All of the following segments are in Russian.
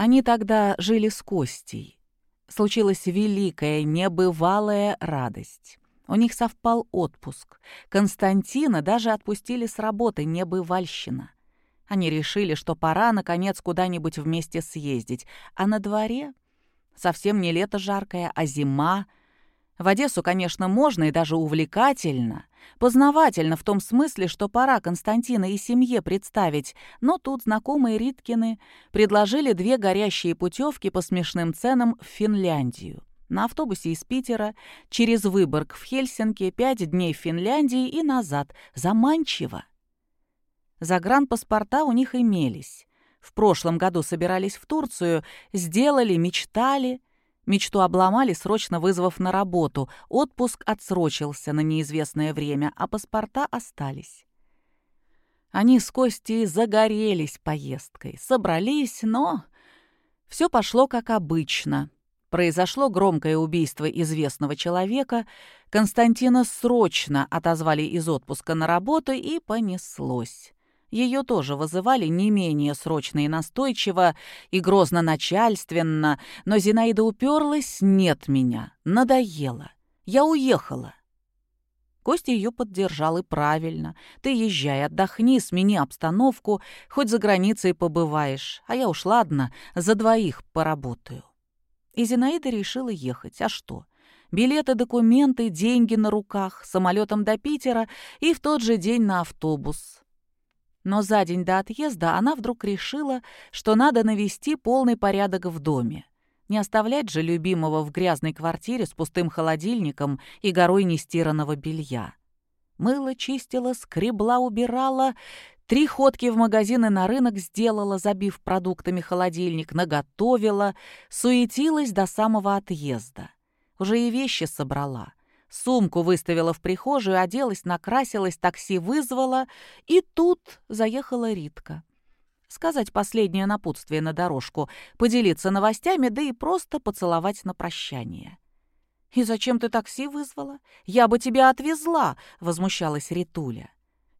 Они тогда жили с Костей. Случилась великая, небывалая радость. У них совпал отпуск. Константина даже отпустили с работы, небывальщина. Они решили, что пора, наконец, куда-нибудь вместе съездить. А на дворе совсем не лето жаркое, а зима — в Одессу, конечно, можно и даже увлекательно, познавательно в том смысле, что пора Константина и семье представить, но тут знакомые Риткины предложили две горящие путевки по смешным ценам в Финляндию. На автобусе из Питера, через Выборг в Хельсинки, пять дней в Финляндии и назад. Заманчиво. Загранпаспорта у них имелись. В прошлом году собирались в Турцию, сделали, мечтали — Мечту обломали, срочно вызвав на работу. Отпуск отсрочился на неизвестное время, а паспорта остались. Они с Костей загорелись поездкой, собрались, но... Все пошло как обычно. Произошло громкое убийство известного человека, Константина срочно отозвали из отпуска на работу и понеслось. Ее тоже вызывали не менее срочно и настойчиво, и грозно-начальственно, но Зинаида уперлась «нет меня, надоело, я уехала». Костя ее поддержал и правильно. Ты езжай, отдохни, смени обстановку, хоть за границей побываешь. А я уж ладно, за двоих поработаю. И Зинаида решила ехать. А что? Билеты, документы, деньги на руках, самолетом до Питера и в тот же день на автобус. Но за день до отъезда она вдруг решила, что надо навести полный порядок в доме. Не оставлять же любимого в грязной квартире с пустым холодильником и горой нестиранного белья. Мыла, чистила, скребла, убирала, три ходки в магазин и на рынок сделала, забив продуктами холодильник, наготовила, суетилась до самого отъезда. Уже и вещи собрала — Сумку выставила в прихожую, оделась, накрасилась, такси вызвала, и тут заехала Ритка. Сказать последнее напутствие на дорожку, поделиться новостями, да и просто поцеловать на прощание. «И зачем ты такси вызвала? Я бы тебя отвезла!» — возмущалась Ритуля.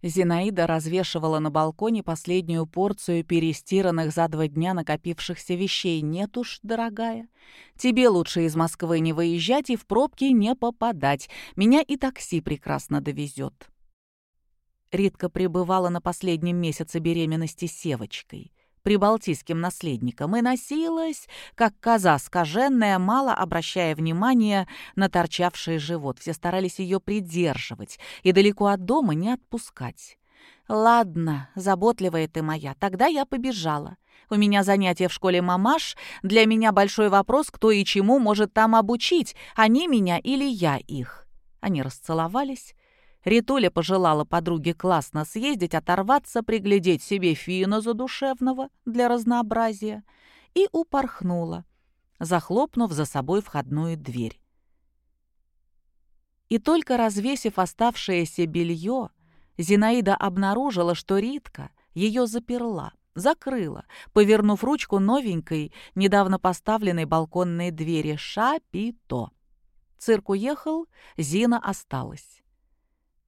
Зинаида развешивала на балконе последнюю порцию перестиранных за два дня накопившихся вещей. «Нет уж, дорогая, тебе лучше из Москвы не выезжать и в пробки не попадать. Меня и такси прекрасно довезет». Ритка пребывала на последнем месяце беременности Севочкой прибалтийским наследником, и носилась, как коза скаженная, мало обращая внимания на торчавший живот. Все старались ее придерживать и далеко от дома не отпускать. «Ладно, заботливая ты моя, тогда я побежала. У меня занятия в школе мамаш, для меня большой вопрос, кто и чему может там обучить, они меня или я их». Они расцеловались, Ритуля пожелала подруге классно съездить, оторваться, приглядеть себе фина задушевного для разнообразия и упорхнула, захлопнув за собой входную дверь. И только развесив оставшееся белье, Зинаида обнаружила, что Ритка ее заперла, закрыла, повернув ручку новенькой, недавно поставленной балконной двери «Шапито». Цирк уехал, Зина осталась.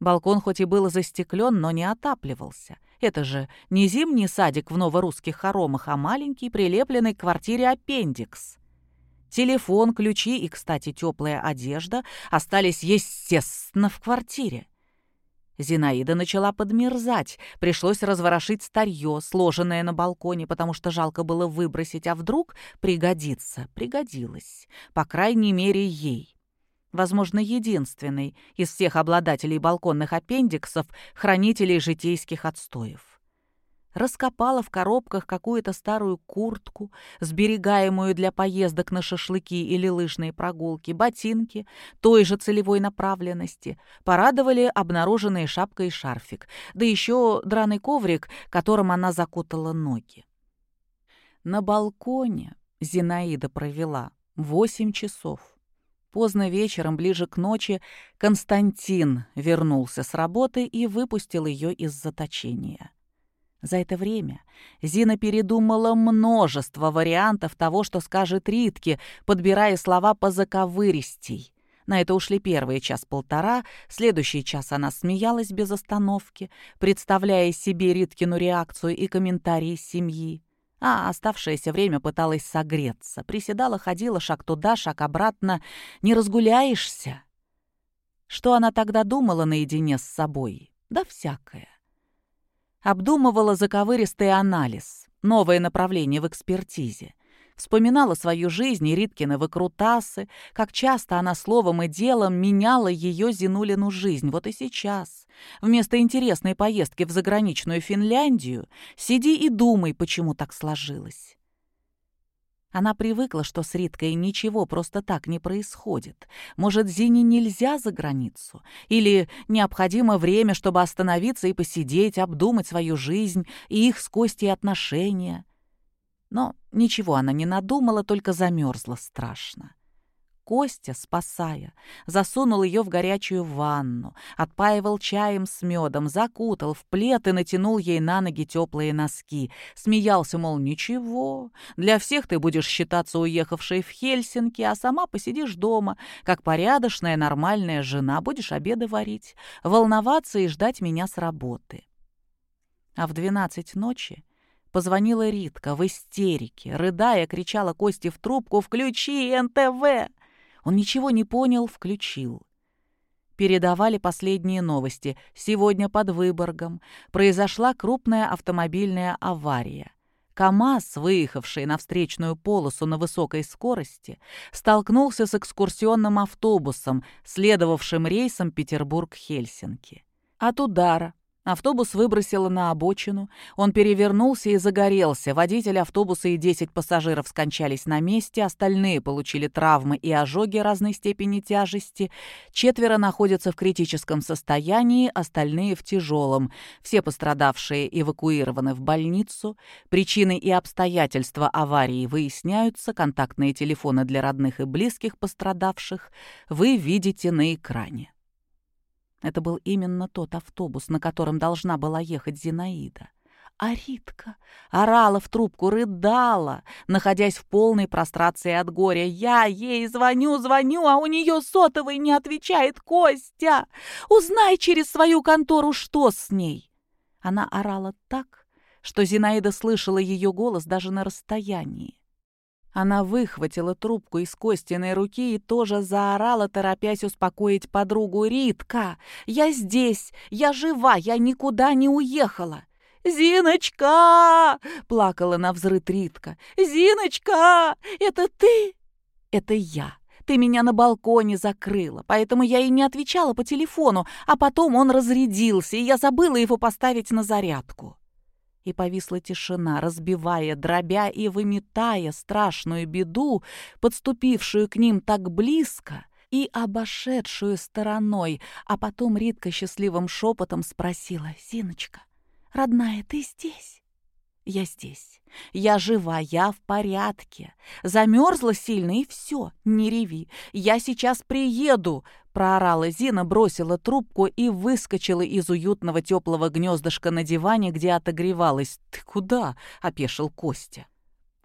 Балкон хоть и был застеклен, но не отапливался. Это же не зимний садик в новорусских хоромах, а маленький, прилепленный к квартире аппендикс. Телефон, ключи и, кстати, теплая одежда остались, естественно, в квартире. Зинаида начала подмерзать. Пришлось разворошить старье, сложенное на балконе, потому что жалко было выбросить, а вдруг пригодится. Пригодилось. По крайней мере, ей возможно, единственный из всех обладателей балконных аппендиксов, хранителей житейских отстоев. Раскопала в коробках какую-то старую куртку, сберегаемую для поездок на шашлыки или лыжные прогулки, ботинки той же целевой направленности. Порадовали обнаруженные шапка и шарфик, да еще драный коврик, которым она закутала ноги. На балконе Зинаида провела восемь часов. Поздно вечером, ближе к ночи, Константин вернулся с работы и выпустил ее из заточения. За это время Зина передумала множество вариантов того, что скажет Ритке, подбирая слова по заковыристей. На это ушли первые час-полтора, следующий час она смеялась без остановки, представляя себе Риткину реакцию и комментарии семьи. А оставшееся время пыталась согреться. Приседала, ходила, шаг туда, шаг обратно. Не разгуляешься. Что она тогда думала наедине с собой? Да всякое. Обдумывала заковыристый анализ, новое направление в экспертизе. Вспоминала свою жизнь и Риткины выкрутасы, как часто она словом и делом меняла ее Зинулину жизнь. Вот и сейчас. Вместо интересной поездки в заграничную Финляндию сиди и думай, почему так сложилось. Она привыкла, что с Риткой ничего просто так не происходит. Может, Зине нельзя за границу? Или необходимо время, чтобы остановиться и посидеть, обдумать свою жизнь и их с Костей отношения? Но ничего она не надумала, только замерзла страшно. Костя, спасая, засунул ее в горячую ванну, отпаивал чаем с медом, закутал в плед и натянул ей на ноги теплые носки. Смеялся, мол, ничего, для всех ты будешь считаться уехавшей в Хельсинки, а сама посидишь дома, как порядочная нормальная жена, будешь обеды варить, волноваться и ждать меня с работы. А в двенадцать ночи Позвонила Ритка в истерике, рыдая, кричала Кости в трубку «Включи НТВ!» Он ничего не понял, включил. Передавали последние новости. Сегодня под Выборгом произошла крупная автомобильная авария. КАМАЗ, выехавший на встречную полосу на высокой скорости, столкнулся с экскурсионным автобусом, следовавшим рейсом Петербург-Хельсинки. От удара Автобус выбросило на обочину. Он перевернулся и загорелся. Водитель автобуса и 10 пассажиров скончались на месте, остальные получили травмы и ожоги разной степени тяжести. Четверо находятся в критическом состоянии, остальные в тяжелом. Все пострадавшие эвакуированы в больницу. Причины и обстоятельства аварии выясняются. Контактные телефоны для родных и близких пострадавших вы видите на экране. Это был именно тот автобус, на котором должна была ехать Зинаида. А Ритка орала в трубку, рыдала, находясь в полной прострации от горя. «Я ей звоню, звоню, а у нее сотовый не отвечает Костя! Узнай через свою контору, что с ней!» Она орала так, что Зинаида слышала ее голос даже на расстоянии. Она выхватила трубку из Костиной руки и тоже заорала, торопясь успокоить подругу. «Ритка, я здесь! Я жива! Я никуда не уехала!» «Зиночка!» — плакала на взрыв Ритка. «Зиночка! Это ты?» «Это я. Ты меня на балконе закрыла, поэтому я и не отвечала по телефону, а потом он разрядился, и я забыла его поставить на зарядку» и повисла тишина, разбивая, дробя и выметая страшную беду, подступившую к ним так близко и обошедшую стороной, а потом Ритка счастливым шепотом спросила, «Зиночка, родная, ты здесь?» Я здесь. Я жива, я в порядке. Замерзла сильно, и все, не реви. Я сейчас приеду, проорала Зина, бросила трубку и выскочила из уютного теплого гнездышка на диване, где отогревалась. «Ты куда?» — опешил Костя.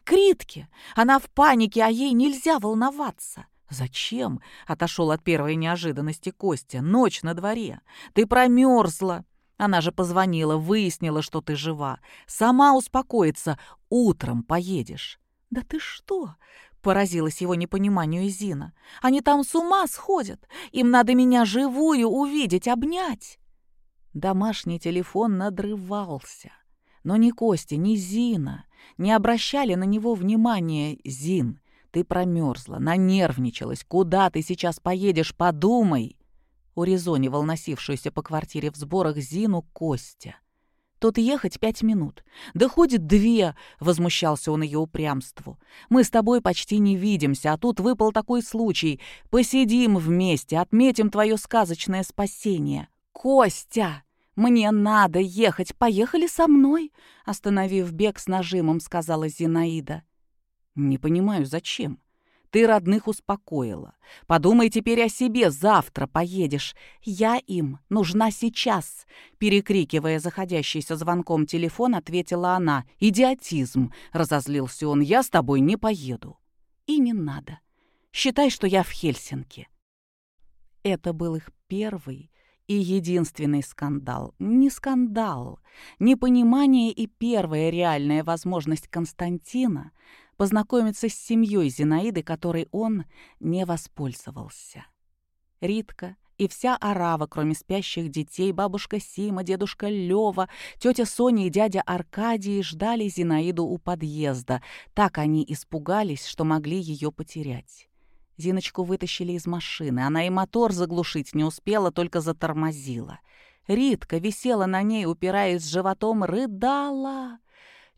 «Критке! Она в панике, а ей нельзя волноваться!» «Зачем?» — отошел от первой неожиданности Костя. «Ночь на дворе. Ты промерзла. Она же позвонила, выяснила, что ты жива. Сама успокоится. Утром поедешь». «Да ты что?» — поразилась его непониманию Зина. «Они там с ума сходят. Им надо меня живую увидеть, обнять». Домашний телефон надрывался. Но ни Костя, ни Зина не обращали на него внимания. «Зин, ты промерзла, нанервничалась. Куда ты сейчас поедешь, подумай!» Урезонивал носившуюся по квартире в сборах Зину Костя. «Тут ехать пять минут. Да ходит две!» — возмущался он ее упрямству. «Мы с тобой почти не видимся, а тут выпал такой случай. Посидим вместе, отметим твое сказочное спасение. Костя!» «Мне надо ехать. Поехали со мной», — остановив бег с нажимом, сказала Зинаида. «Не понимаю, зачем?» Ты родных успокоила. Подумай теперь о себе, завтра поедешь. Я им нужна сейчас!» Перекрикивая заходящийся звонком телефон, ответила она. «Идиотизм!» — разозлился он. «Я с тобой не поеду». «И не надо. Считай, что я в Хельсинки». Это был их первый И единственный скандал, не скандал, непонимание и первая реальная возможность Константина познакомиться с семьей Зинаиды, которой он не воспользовался. Ритка и вся орава, кроме спящих детей, бабушка Сима, дедушка Лёва, тетя Соня и дядя Аркадий ждали Зинаиду у подъезда. Так они испугались, что могли ее потерять. Зиночку вытащили из машины. Она и мотор заглушить не успела, только затормозила. Ритка висела на ней, упираясь животом, рыдала.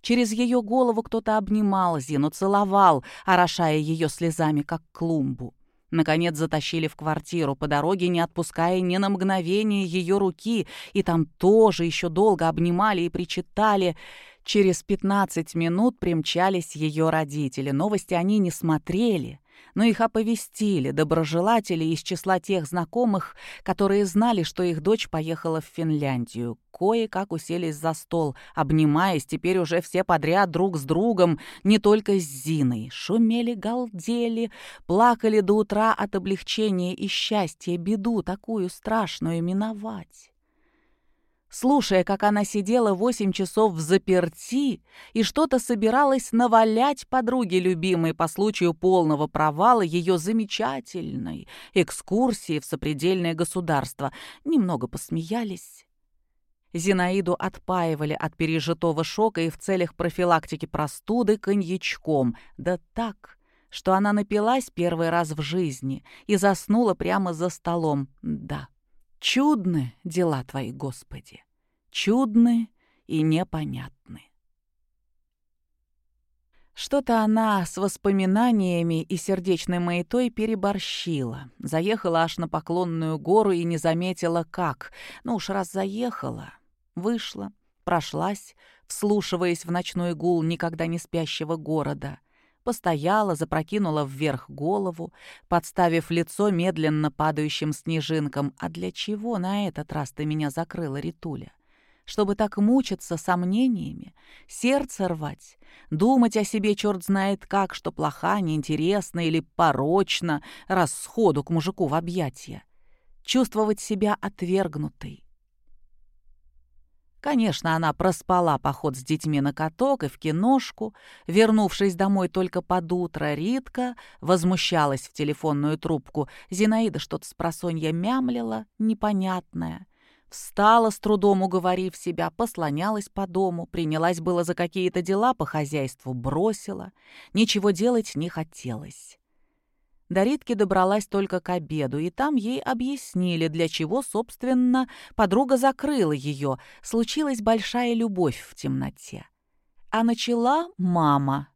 Через ее голову кто-то обнимал Зину, целовал, орошая ее слезами, как клумбу. Наконец затащили в квартиру, по дороге не отпуская ни на мгновение ее руки, и там тоже еще долго обнимали и причитали. Через пятнадцать минут примчались ее родители. Новости они не смотрели но их оповестили доброжелатели из числа тех знакомых, которые знали, что их дочь поехала в Финляндию. Кое-как уселись за стол, обнимаясь теперь уже все подряд друг с другом, не только с Зиной. Шумели, галдели, плакали до утра от облегчения и счастья, беду такую страшную миновать слушая, как она сидела восемь часов в заперти и что-то собиралась навалять подруге любимой по случаю полного провала ее замечательной экскурсии в сопредельное государство. Немного посмеялись. Зинаиду отпаивали от пережитого шока и в целях профилактики простуды коньячком. Да так, что она напилась первый раз в жизни и заснула прямо за столом. Да. Чудны дела Твои, Господи, чудны и непонятны. Что-то она с воспоминаниями и сердечной маятой переборщила. Заехала аж на Поклонную гору и не заметила, как. Ну уж раз заехала, вышла, прошлась, вслушиваясь в ночной гул никогда не спящего города — постояла, запрокинула вверх голову, подставив лицо медленно падающим снежинкам. «А для чего на этот раз ты меня закрыла, Ритуля? Чтобы так мучиться сомнениями, сердце рвать, думать о себе черт знает как, что плоха, неинтересна или порочна, раз сходу к мужику в объятия, чувствовать себя отвергнутой, Конечно, она проспала поход с детьми на каток и в киношку. Вернувшись домой только под утро, Ритка возмущалась в телефонную трубку. Зинаида что-то с просонья мямлила, непонятное. Встала, с трудом уговорив себя, послонялась по дому, принялась было за какие-то дела по хозяйству, бросила. Ничего делать не хотелось. До Ритки добралась только к обеду, и там ей объяснили, для чего, собственно, подруга закрыла ее. Случилась большая любовь в темноте. А начала мама.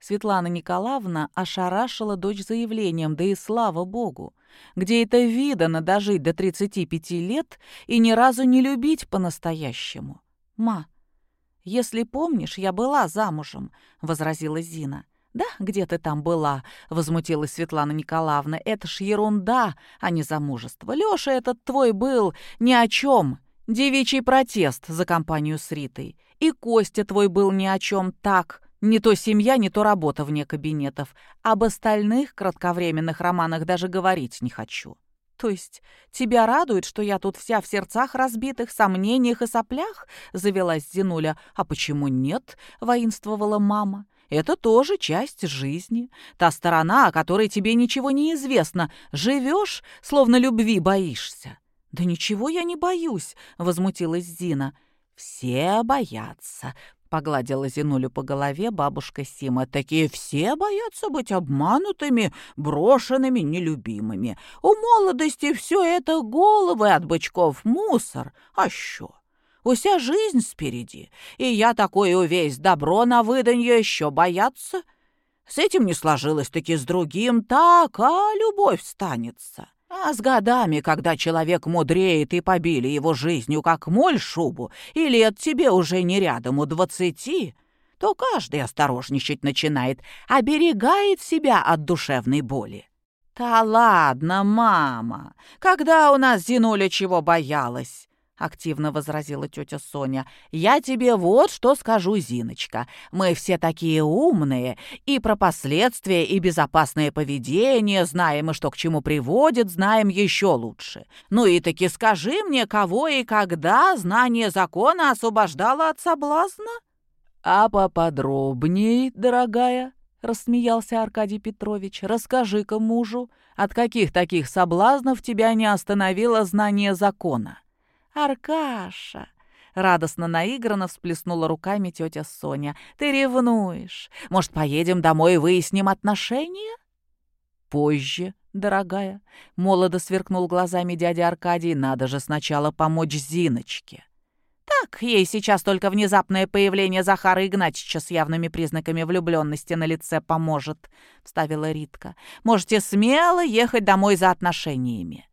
Светлана Николаевна ошарашила дочь заявлением, да и слава богу. Где это видано дожить до 35 лет и ни разу не любить по-настоящему? «Ма, если помнишь, я была замужем», — возразила Зина. «Да, где ты там была?» — возмутилась Светлана Николаевна. «Это ж ерунда, а не замужество. Лёша этот твой был ни о чем. Девичий протест за компанию с Ритой. И Костя твой был ни о чем так. Не то семья, не то работа вне кабинетов. Об остальных кратковременных романах даже говорить не хочу». «То есть тебя радует, что я тут вся в сердцах разбитых, сомнениях и соплях?» — завелась Зинуля. «А почему нет?» — воинствовала мама. Это тоже часть жизни. Та сторона, о которой тебе ничего не известно. Живешь, словно любви боишься». «Да ничего я не боюсь», — возмутилась Зина. «Все боятся», — погладила Зинулю по голове бабушка Сима. «Такие все боятся быть обманутыми, брошенными, нелюбимыми. У молодости все это головы от бычков, мусор. А что? Уся жизнь спереди, и я такое увесь добро на выданье еще бояться. С этим не сложилось-таки с другим, так, а любовь станется. А с годами, когда человек мудреет и побили его жизнью, как моль шубу, и лет тебе уже не рядом у двадцати, то каждый осторожничать начинает, оберегает себя от душевной боли. «Да ладно, мама, когда у нас Зинуля чего боялась? Активно возразила тетя Соня. «Я тебе вот что скажу, Зиночка. Мы все такие умные, и про последствия, и безопасное поведение знаем, и что к чему приводит, знаем еще лучше. Ну и таки скажи мне, кого и когда знание закона освобождало от соблазна?» «А поподробней, дорогая?» — рассмеялся Аркадий Петрович. «Расскажи-ка мужу, от каких таких соблазнов тебя не остановило знание закона?» «Аркаша!» — радостно наигранно всплеснула руками тетя Соня. «Ты ревнуешь. Может, поедем домой и выясним отношения?» «Позже, дорогая», — молодо сверкнул глазами дядя Аркадий. «Надо же сначала помочь Зиночке». «Так, ей сейчас только внезапное появление Захара Игнатьевича с явными признаками влюбленности на лице поможет», — вставила Ритка. «Можете смело ехать домой за отношениями».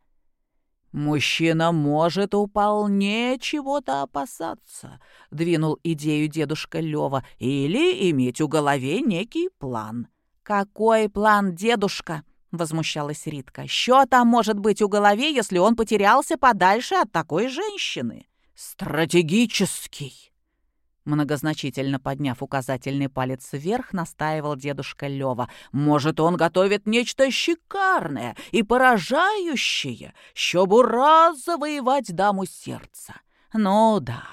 «Мужчина может вполне чего-то опасаться», — двинул идею дедушка Лёва, «или иметь у голове некий план». «Какой план, дедушка?» — возмущалась Ритка. «Что там может быть у голове, если он потерялся подальше от такой женщины?» «Стратегический!» Многозначительно подняв указательный палец вверх, настаивал дедушка Лёва. «Может, он готовит нечто шикарное и поражающее, чтобы раз завоевать даму сердца?» «Ну да,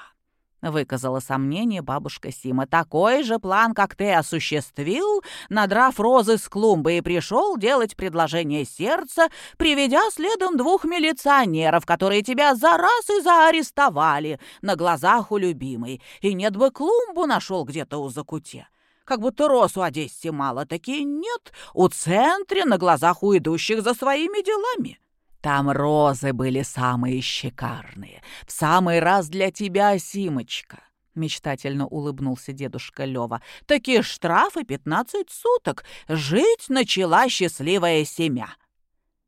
Выказала сомнение бабушка Сима. «Такой же план, как ты осуществил, надрав розы с клумбы и пришел делать предложение сердца, приведя следом двух милиционеров, которые тебя за раз и заарестовали на глазах у любимой. И нет бы клумбу нашел где-то у закуте. Как будто роз у Одессе мало, такие нет, у центре на глазах у идущих за своими делами». Там розы были самые шикарные. В самый раз для тебя, Симочка. Мечтательно улыбнулся дедушка Лёва. Такие штрафы пятнадцать суток. Жить начала счастливая семья.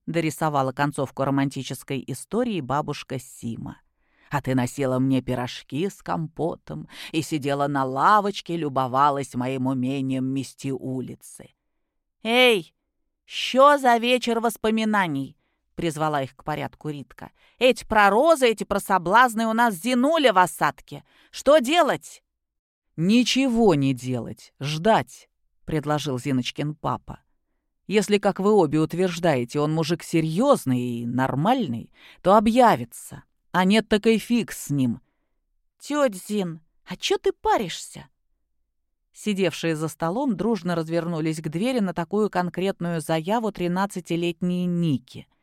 Дорисовала концовку романтической истории бабушка Сима. А ты носила мне пирожки с компотом и сидела на лавочке, любовалась моим умением мести улицы. «Эй, что за вечер воспоминаний?» Призвала их к порядку Ритка. «Эти про розы, эти про соблазны у нас зинули в осадке. Что делать?» «Ничего не делать, ждать», — предложил Зиночкин папа. «Если, как вы обе утверждаете, он мужик серьезный и нормальный, то объявится, а нет такой фикс с ним». «Тетя Зин, а чё ты паришься?» Сидевшие за столом дружно развернулись к двери на такую конкретную заяву тринадцатилетней Ники —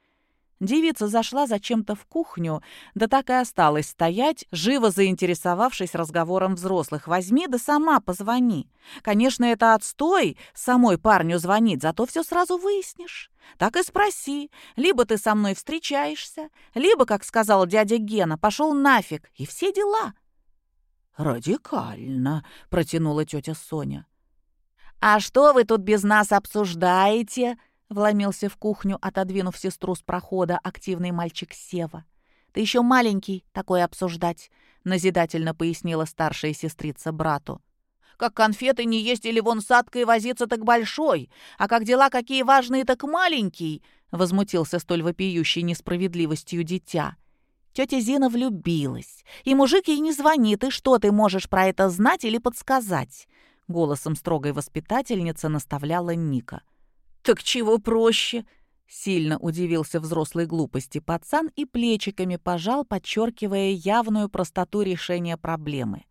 Девица зашла зачем-то в кухню, да так и осталась стоять, живо заинтересовавшись разговором взрослых. «Возьми да сама позвони. Конечно, это отстой самой парню звонить, зато все сразу выяснишь. Так и спроси. Либо ты со мной встречаешься, либо, как сказал дядя Гена, пошел нафиг, и все дела». «Радикально», — протянула тетя Соня. «А что вы тут без нас обсуждаете?» Вломился в кухню, отодвинув сестру с прохода, активный мальчик Сева. «Ты еще маленький, такое обсуждать», — назидательно пояснила старшая сестрица брату. «Как конфеты не есть или вон садкой возиться, так большой, а как дела какие важные, так маленький», — возмутился столь вопиющей несправедливостью дитя. Тетя Зина влюбилась, и мужик ей не звонит, и что ты можешь про это знать или подсказать?» Голосом строгой воспитательницы наставляла Ника. «Так чего проще?» Сильно удивился взрослой глупости пацан и плечиками пожал, подчеркивая явную простоту решения проблемы.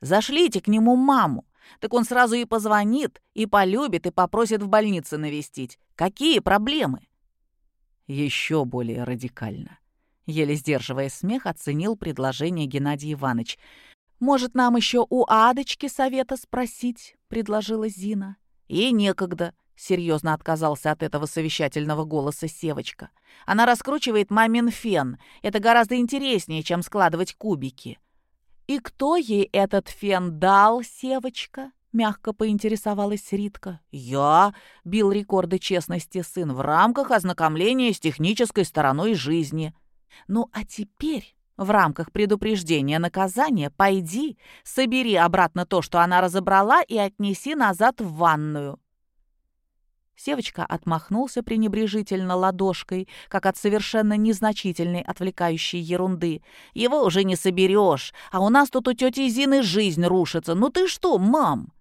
«Зашлите к нему маму, так он сразу и позвонит, и полюбит, и попросит в больнице навестить. Какие проблемы?» Еще более радикально. Еле сдерживая смех, оценил предложение Геннадий Иванович. «Может, нам еще у Адочки совета спросить?» — предложила Зина. «И некогда», Серьезно отказался от этого совещательного голоса Севочка. Она раскручивает мамин фен. Это гораздо интереснее, чем складывать кубики. «И кто ей этот фен дал, Севочка?» — мягко поинтересовалась Ритка. «Я», — бил рекорды честности сын, «в рамках ознакомления с технической стороной жизни». «Ну а теперь...» В рамках предупреждения наказания пойди, собери обратно то, что она разобрала, и отнеси назад в ванную. Севочка отмахнулся пренебрежительно ладошкой, как от совершенно незначительной отвлекающей ерунды. «Его уже не соберешь, а у нас тут у тети Зины жизнь рушится. Ну ты что, мам?»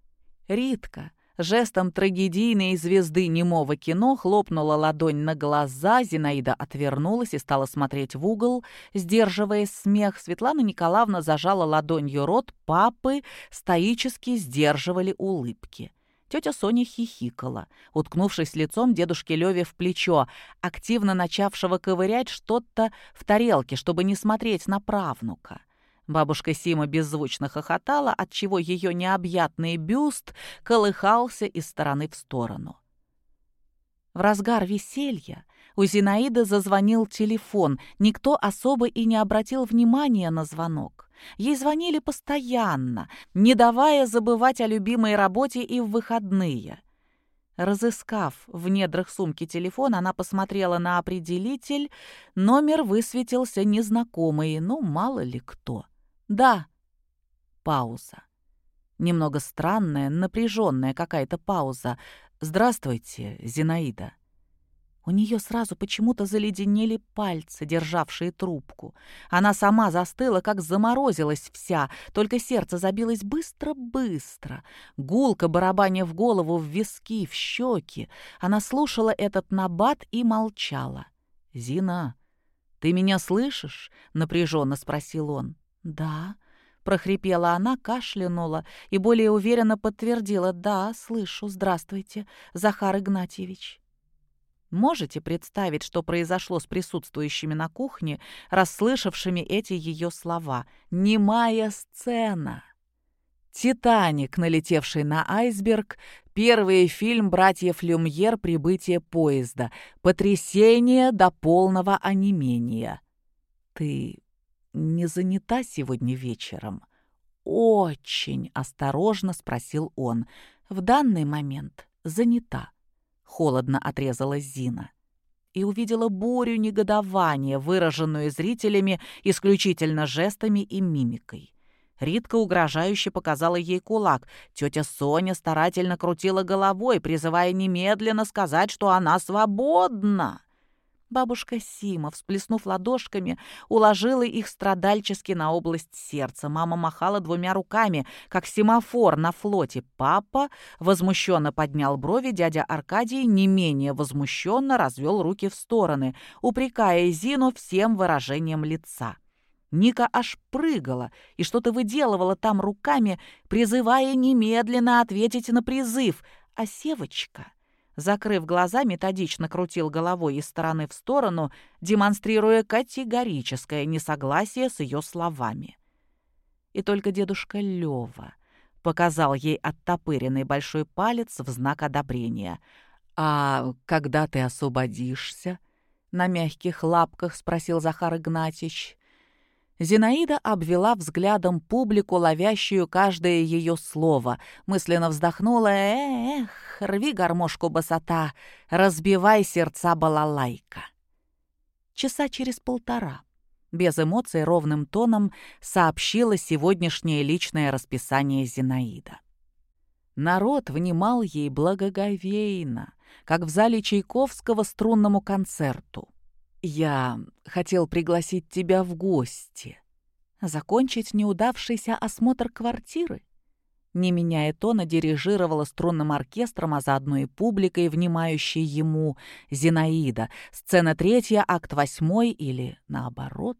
Ритка, жестом трагедийной звезды немого кино, хлопнула ладонь на глаза, Зинаида отвернулась и стала смотреть в угол, сдерживая смех. Светлана Николаевна зажала ладонью рот папы, стоически сдерживали улыбки. Тетя Соня хихикала, уткнувшись лицом дедушке Леве в плечо, активно начавшего ковырять что-то в тарелке, чтобы не смотреть на правнука. Бабушка Сима беззвучно хохотала, отчего ее необъятный бюст колыхался из стороны в сторону. В разгар веселья у Зинаиды зазвонил телефон. Никто особо и не обратил внимания на звонок. Ей звонили постоянно, не давая забывать о любимой работе и в выходные. Разыскав в недрах сумки телефон, она посмотрела на определитель. Номер высветился незнакомый, ну, мало ли кто. «Да». Пауза. Немного странная, напряженная какая-то пауза. «Здравствуйте, Зинаида». У нее сразу почему-то заледенели пальцы, державшие трубку. Она сама застыла, как заморозилась вся, только сердце забилось быстро-быстро. Гулка, барабаня в голову, в виски, в щеки. Она слушала этот набат и молчала. «Зина, ты меня слышишь?» — напряженно спросил он. «Да», — прохрипела она, кашлянула и более уверенно подтвердила. «Да, слышу. Здравствуйте, Захар Игнатьевич». Можете представить, что произошло с присутствующими на кухне, расслышавшими эти ее слова? Немая сцена. «Титаник», налетевший на айсберг, первый фильм братьев Люмьер «Прибытие поезда», потрясение до полного онемения. «Ты не занята сегодня вечером?» «Очень осторожно», — спросил он. «В данный момент занята». Холодно отрезала Зина. И увидела бурю негодования, выраженную зрителями исключительно жестами и мимикой. Ритка угрожающе показала ей кулак. Тетя Соня старательно крутила головой, призывая немедленно сказать, что она свободна. Бабушка Сима, всплеснув ладошками, уложила их страдальчески на область сердца. Мама махала двумя руками, как семафор на флоте. Папа возмущенно поднял брови, дядя Аркадий не менее возмущенно развел руки в стороны, упрекая Зину всем выражением лица. Ника аж прыгала и что-то выделывала там руками, призывая немедленно ответить на призыв, а Севочка закрыв глаза, методично крутил головой из стороны в сторону, демонстрируя категорическое несогласие с ее словами. И только дедушка Лева показал ей оттопыренный большой палец в знак одобрения. «А когда ты освободишься?» — на мягких лапках спросил Захар Игнатьич. Зинаида обвела взглядом публику, ловящую каждое ее слово. Мысленно вздохнула «Эх, рви гармошку басота, разбивай сердца балалайка». Часа через полтора, без эмоций ровным тоном, сообщила сегодняшнее личное расписание Зинаида. Народ внимал ей благоговейно, как в зале Чайковского струнному концерту. «Я хотел пригласить тебя в гости. Закончить неудавшийся осмотр квартиры?» Не меняя тона, дирижировала струнным оркестром, а заодно и публикой, внимающей ему, Зинаида. Сцена третья, акт восьмой или наоборот?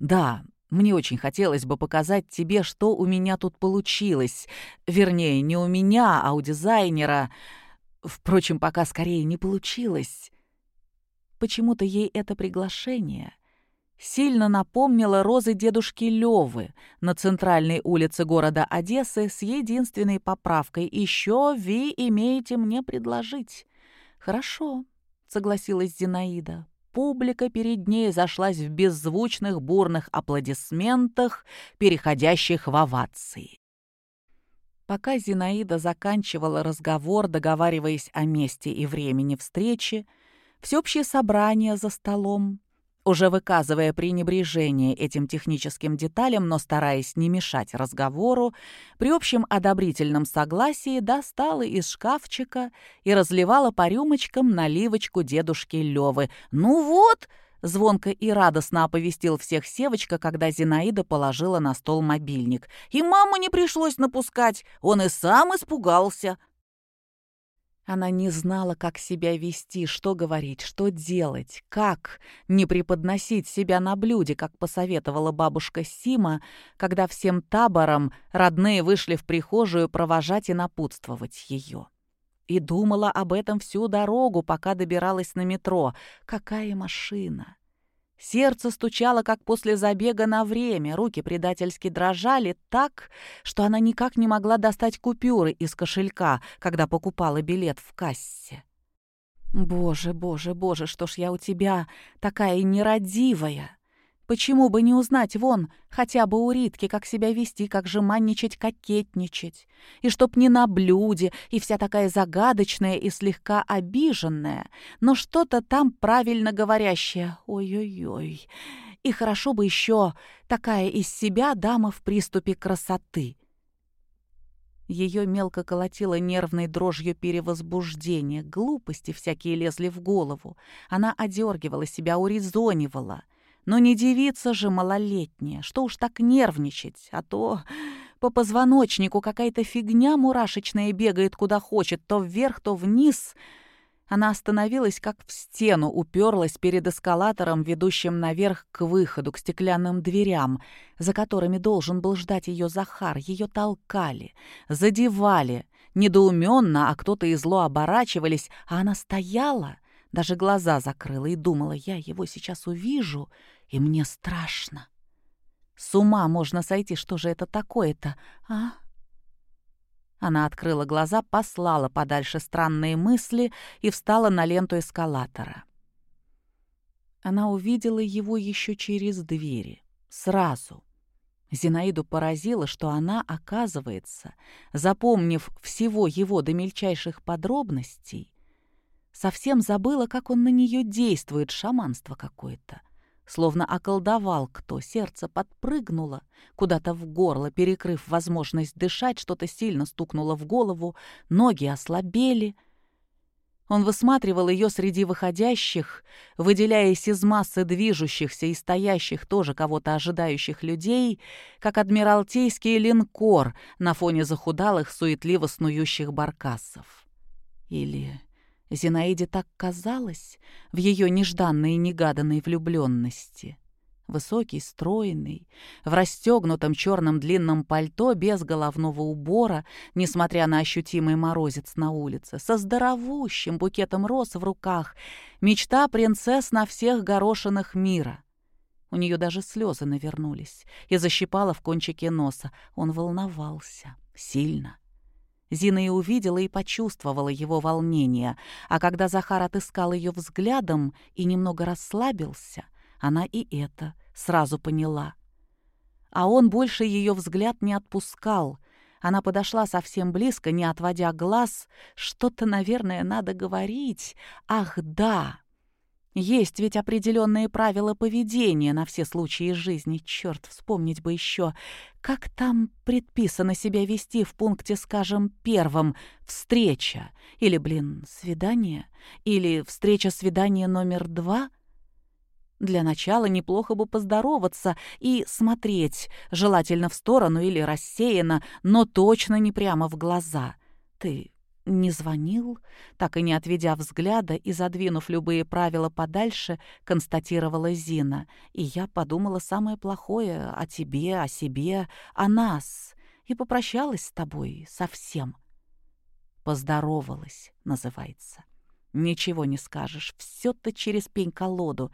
«Да, мне очень хотелось бы показать тебе, что у меня тут получилось. Вернее, не у меня, а у дизайнера. Впрочем, пока скорее не получилось». Почему-то ей это приглашение сильно напомнило розы дедушки Левы на центральной улице города Одессы с единственной поправкой «Еще вы имеете мне предложить». «Хорошо», — согласилась Зинаида. Публика перед ней зашлась в беззвучных бурных аплодисментах, переходящих в овации. Пока Зинаида заканчивала разговор, договариваясь о месте и времени встречи, всеобщее собрание за столом, Уже выказывая пренебрежение этим техническим деталям, но стараясь не мешать разговору, при общем одобрительном согласии достала из шкафчика и разливала по рюмочкам наливочку дедушки Лёвы. «Ну вот!» — звонко и радостно оповестил всех Севочка, когда Зинаида положила на стол мобильник. «И маму не пришлось напускать, он и сам испугался». Она не знала, как себя вести, что говорить, что делать, как не преподносить себя на блюде, как посоветовала бабушка Сима, когда всем табором родные вышли в прихожую провожать и напутствовать ее. И думала об этом всю дорогу, пока добиралась на метро. Какая машина! Сердце стучало, как после забега на время, руки предательски дрожали так, что она никак не могла достать купюры из кошелька, когда покупала билет в кассе. «Боже, боже, боже, что ж я у тебя такая нерадивая!» Почему бы не узнать вон, хотя бы у Ритки, как себя вести, как же манничать, кокетничать? И чтоб не на блюде, и вся такая загадочная и слегка обиженная, но что-то там правильно говорящее. Ой-ой-ой. И хорошо бы еще такая из себя дама в приступе красоты. Ее мелко колотило нервной дрожью перевозбуждения, глупости всякие лезли в голову. Она одергивала себя, урезонивала — но не девица же малолетняя, что уж так нервничать, а то по позвоночнику какая-то фигня мурашечная бегает куда хочет, то вверх, то вниз. Она остановилась, как в стену, уперлась перед эскалатором, ведущим наверх к выходу, к стеклянным дверям, за которыми должен был ждать ее Захар. Ее толкали, задевали, недоуменно, а кто-то и зло оборачивались, а она стояла — даже глаза закрыла и думала, я его сейчас увижу, и мне страшно. С ума можно сойти, что же это такое-то, а? Она открыла глаза, послала подальше странные мысли и встала на ленту эскалатора. Она увидела его еще через двери. Сразу. Зинаиду поразило, что она, оказывается, запомнив всего его до мельчайших подробностей, совсем забыла, как он на нее действует, шаманство какое-то. Словно околдовал кто, сердце подпрыгнуло, куда-то в горло, перекрыв возможность дышать, что-то сильно стукнуло в голову, ноги ослабели. Он высматривал ее среди выходящих, выделяясь из массы движущихся и стоящих тоже кого-то ожидающих людей, как адмиралтейский линкор на фоне захудалых, суетливо снующих баркасов. Или Зинаиде так казалось в ее нежданной и негаданной влюбленности. Высокий, стройный, в расстегнутом черном длинном пальто, без головного убора, несмотря на ощутимый морозец на улице, со здоровущим букетом роз в руках, мечта принцесс на всех горошинах мира. У нее даже слезы навернулись и защипала в кончике носа. Он волновался. Сильно. Зина и увидела, и почувствовала его волнение, а когда Захар отыскал ее взглядом и немного расслабился, она и это сразу поняла. А он больше ее взгляд не отпускал. Она подошла совсем близко, не отводя глаз. Что-то, наверное, надо говорить. Ах, да! Есть ведь определенные правила поведения на все случаи жизни. Черт, вспомнить бы еще, как там предписано себя вести в пункте, скажем, первом «встреча» или, блин, «свидание» или «встреча-свидание номер два». Для начала неплохо бы поздороваться и смотреть, желательно в сторону или рассеянно, но точно не прямо в глаза. «Ты не звонил, так и не отведя взгляда и задвинув любые правила подальше, констатировала Зина. И я подумала самое плохое о тебе, о себе, о нас. И попрощалась с тобой совсем. Поздоровалась, называется. Ничего не скажешь, все-то через пень-колоду.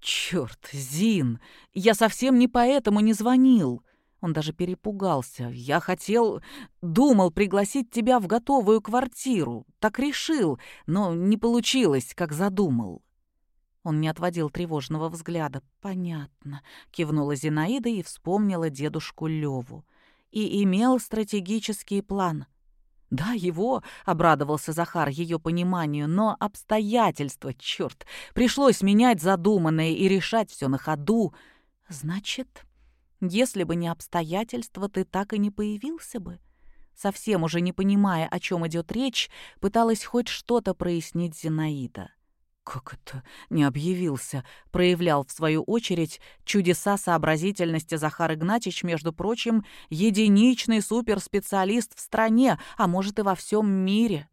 Черт, Зин, я совсем не поэтому не звонил. Он даже перепугался. «Я хотел... Думал пригласить тебя в готовую квартиру. Так решил, но не получилось, как задумал». Он не отводил тревожного взгляда. «Понятно», — кивнула Зинаида и вспомнила дедушку Леву. «И имел стратегический план». Да, его, обрадовался Захар ее пониманию, но обстоятельства, черт, пришлось менять задуманное и решать все на ходу. Значит, если бы не обстоятельства, ты так и не появился бы. Совсем уже не понимая, о чем идет речь, пыталась хоть что-то прояснить Зинаида. «Как это не объявился?» — проявлял, в свою очередь, чудеса сообразительности Захар Игнатьич, между прочим, единичный суперспециалист в стране, а может и во всем мире.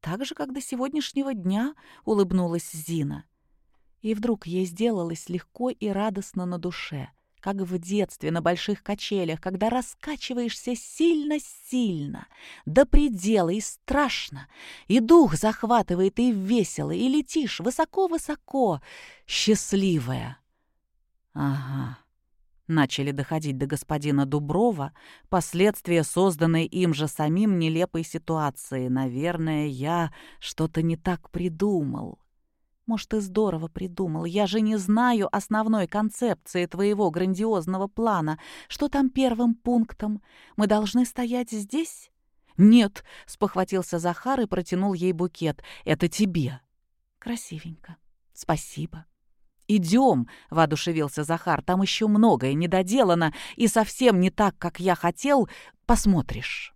Так же, как до сегодняшнего дня, улыбнулась Зина. И вдруг ей сделалось легко и радостно на душе — как в детстве на больших качелях, когда раскачиваешься сильно-сильно, до предела и страшно, и дух захватывает и весело, и летишь высоко-высоко, счастливая. Ага. Начали доходить до господина Дуброва последствия созданной им же самим нелепой ситуации. Наверное, я что-то не так придумал. Может, ты здорово придумал. Я же не знаю основной концепции твоего грандиозного плана. Что там первым пунктом? Мы должны стоять здесь? Нет, спохватился Захар и протянул ей букет. Это тебе. Красивенько. Спасибо. «Идем», — воодушевился Захар, — «там еще многое недоделано и совсем не так, как я хотел. Посмотришь».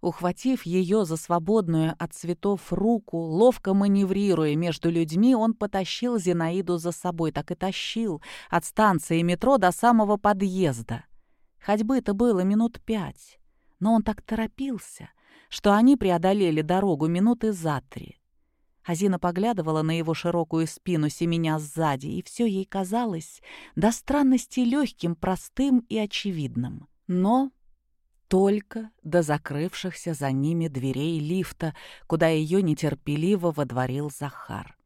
Ухватив ее за свободную от цветов руку, ловко маневрируя между людьми, он потащил Зинаиду за собой, так и тащил, от станции метро до самого подъезда. Ходьбы-то было минут пять, но он так торопился, что они преодолели дорогу минуты за три. Азина поглядывала на его широкую спину семеня сзади, и все ей казалось до странности легким, простым и очевидным. Но только до закрывшихся за ними дверей лифта, куда ее нетерпеливо водворил Захар.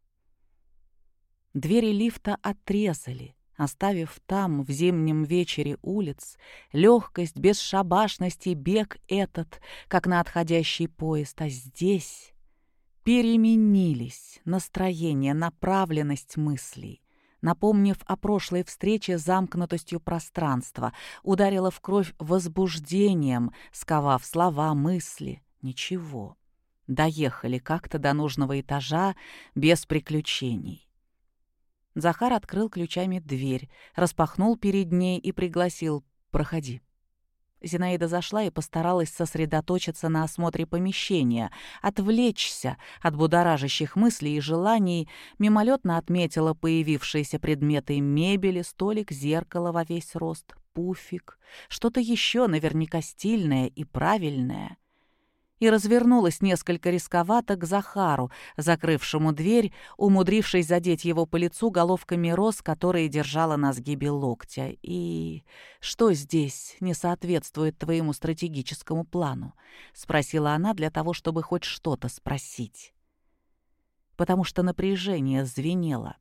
Двери лифта отрезали, оставив там, в зимнем вечере улиц, легкость, бесшабашность и бег этот, как на отходящий поезд, а здесь переменились настроение, направленность мыслей напомнив о прошлой встрече замкнутостью пространства, ударила в кровь возбуждением, сковав слова, мысли. Ничего. Доехали как-то до нужного этажа без приключений. Захар открыл ключами дверь, распахнул перед ней и пригласил «Проходи». Зинаида зашла и постаралась сосредоточиться на осмотре помещения, отвлечься от будоражащих мыслей и желаний, мимолетно отметила появившиеся предметы мебели, столик, зеркало во весь рост, пуфик, что-то еще наверняка стильное и правильное и развернулась несколько рисковато к Захару, закрывшему дверь, умудрившись задеть его по лицу головками роз, которые держала на сгибе локтя. «И что здесь не соответствует твоему стратегическому плану?» — спросила она для того, чтобы хоть что-то спросить. Потому что напряжение звенело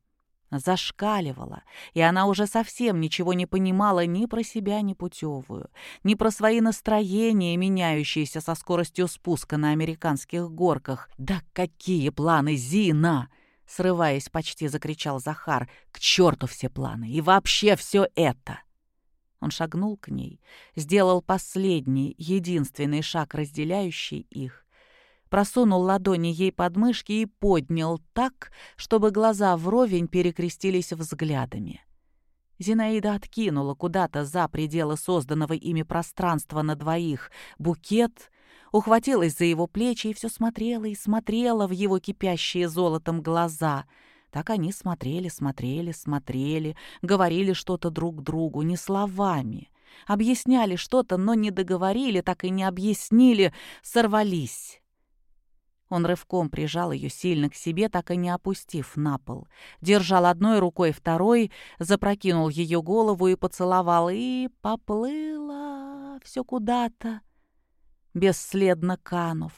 зашкаливала, и она уже совсем ничего не понимала ни про себя непутевую, ни про свои настроения, меняющиеся со скоростью спуска на американских горках. «Да какие планы, Зина!» Срываясь, почти закричал Захар. «К черту все планы! И вообще все это!» Он шагнул к ней, сделал последний, единственный шаг, разделяющий их, просунул ладони ей под мышки и поднял так, чтобы глаза вровень перекрестились взглядами. Зинаида откинула куда-то за пределы созданного ими пространства на двоих букет, ухватилась за его плечи и все смотрела и смотрела в его кипящие золотом глаза. Так они смотрели, смотрели, смотрели, говорили что-то друг другу, не словами. Объясняли что-то, но не договорили, так и не объяснили, сорвались. Он рывком прижал ее сильно к себе, так и не опустив на пол. Держал одной рукой, второй, запрокинул ее голову и поцеловал, и поплыла все куда-то, бесследно канув.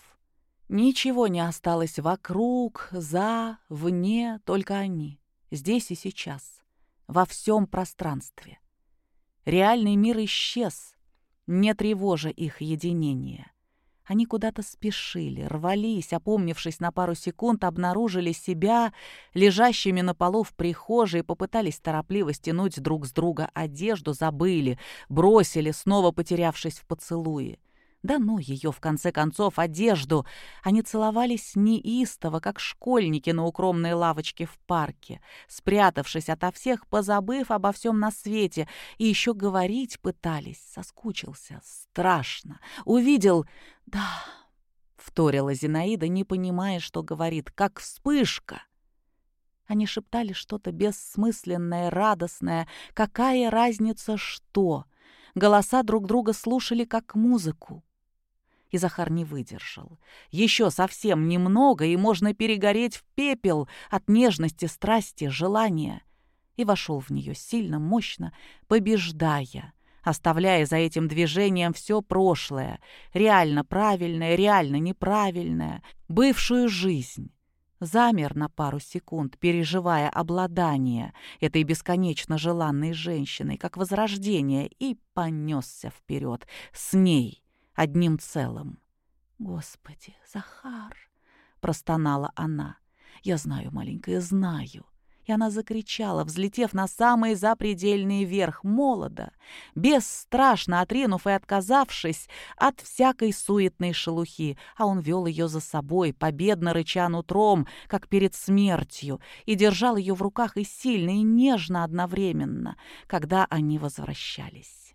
Ничего не осталось вокруг, за, вне, только они, здесь и сейчас, во всем пространстве. Реальный мир исчез, не тревожа их единение. Они куда-то спешили, рвались, опомнившись на пару секунд, обнаружили себя лежащими на полу в прихожей, попытались торопливо стянуть друг с друга одежду, забыли, бросили, снова потерявшись в поцелуе. Да ну ее, в конце концов, одежду. Они целовались неистово, как школьники на укромной лавочке в парке, спрятавшись ото всех, позабыв обо всем на свете, и еще говорить пытались. Соскучился. Страшно. Увидел... Да, вторила Зинаида, не понимая, что говорит, как вспышка. Они шептали что-то бессмысленное, радостное. Какая разница, что? Голоса друг друга слушали как музыку. И Захар не выдержал. Еще совсем немного, и можно перегореть в пепел от нежности, страсти, желания. И вошел в нее сильно, мощно, побеждая, оставляя за этим движением все прошлое, реально правильное, реально неправильное, бывшую жизнь замер на пару секунд, переживая обладание этой бесконечно желанной женщиной, как возрождение, и понесся вперед с ней одним целым. «Господи, Захар!» — простонала она. «Я знаю, маленькая, знаю и она закричала, взлетев на самый запредельный верх молода, бесстрашно отринув и отказавшись от всякой суетной шелухи, а он вел ее за собой, победно рыча нутром, как перед смертью, и держал ее в руках и сильно, и нежно одновременно, когда они возвращались.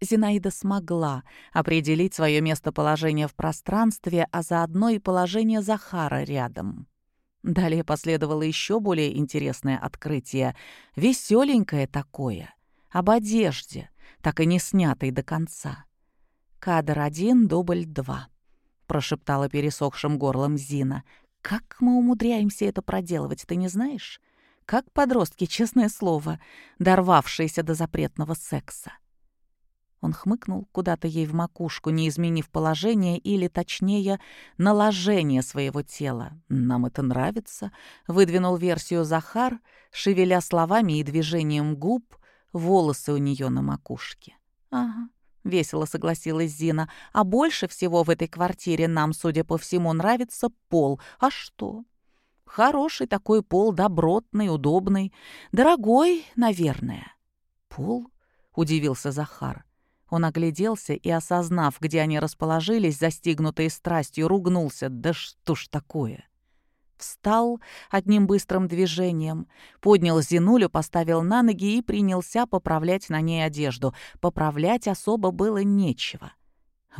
Зинаида смогла определить свое местоположение в пространстве, а заодно и положение Захара рядом. Далее последовало еще более интересное открытие, веселенькое такое, об одежде, так и не снятой до конца. «Кадр один, дубль два», — прошептала пересохшим горлом Зина. «Как мы умудряемся это проделывать, ты не знаешь? Как подростки, честное слово, дорвавшиеся до запретного секса». Он хмыкнул куда-то ей в макушку, не изменив положение или, точнее, наложение своего тела. «Нам это нравится», — выдвинул версию Захар, шевеля словами и движением губ волосы у нее на макушке. «Ага», — весело согласилась Зина, «а больше всего в этой квартире нам, судя по всему, нравится пол. А что?» «Хороший такой пол, добротный, удобный. Дорогой, наверное». «Пол?» — удивился Захар. Он огляделся и, осознав, где они расположились, застигнутые страстью, ругнулся. «Да что ж такое?» Встал одним быстрым движением, поднял Зинулю, поставил на ноги и принялся поправлять на ней одежду. Поправлять особо было нечего.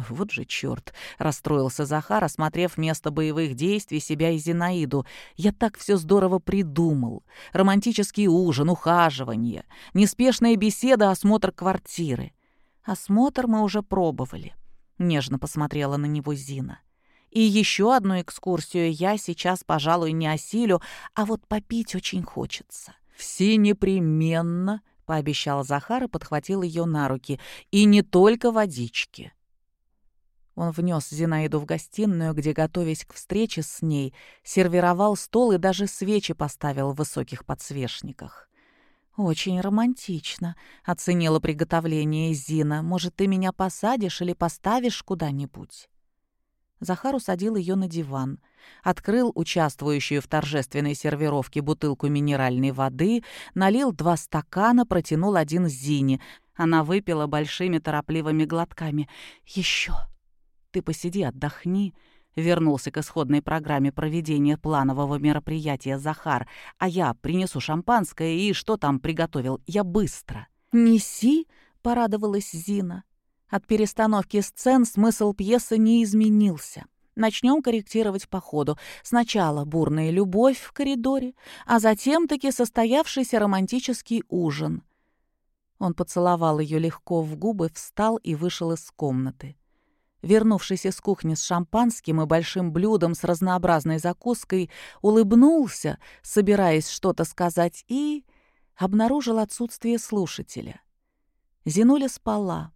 «Вот же черт!» — расстроился Захар, осмотрев место боевых действий, себя и Зинаиду. «Я так все здорово придумал. Романтический ужин, ухаживание, неспешная беседа, осмотр квартиры. «Осмотр мы уже пробовали», — нежно посмотрела на него Зина. «И еще одну экскурсию я сейчас, пожалуй, не осилю, а вот попить очень хочется». «Все непременно», — пообещал Захар и подхватил ее на руки. «И не только водички». Он внес Зинаиду в гостиную, где, готовясь к встрече с ней, сервировал стол и даже свечи поставил в высоких подсвечниках. «Очень романтично», — оценила приготовление Зина. «Может, ты меня посадишь или поставишь куда-нибудь?» Захар усадил ее на диван, открыл участвующую в торжественной сервировке бутылку минеральной воды, налил два стакана, протянул один Зине. Она выпила большими торопливыми глотками. «Еще! Ты посиди, отдохни», Вернулся к исходной программе проведения планового мероприятия Захар, а я принесу шампанское и что там приготовил, я быстро. «Неси», — порадовалась Зина. От перестановки сцен смысл пьесы не изменился. Начнем корректировать по ходу. Сначала бурная любовь в коридоре, а затем таки состоявшийся романтический ужин. Он поцеловал ее легко в губы, встал и вышел из комнаты. Вернувшись из кухни с шампанским и большим блюдом с разнообразной закуской, улыбнулся, собираясь что-то сказать, и обнаружил отсутствие слушателя. Зинуля спала,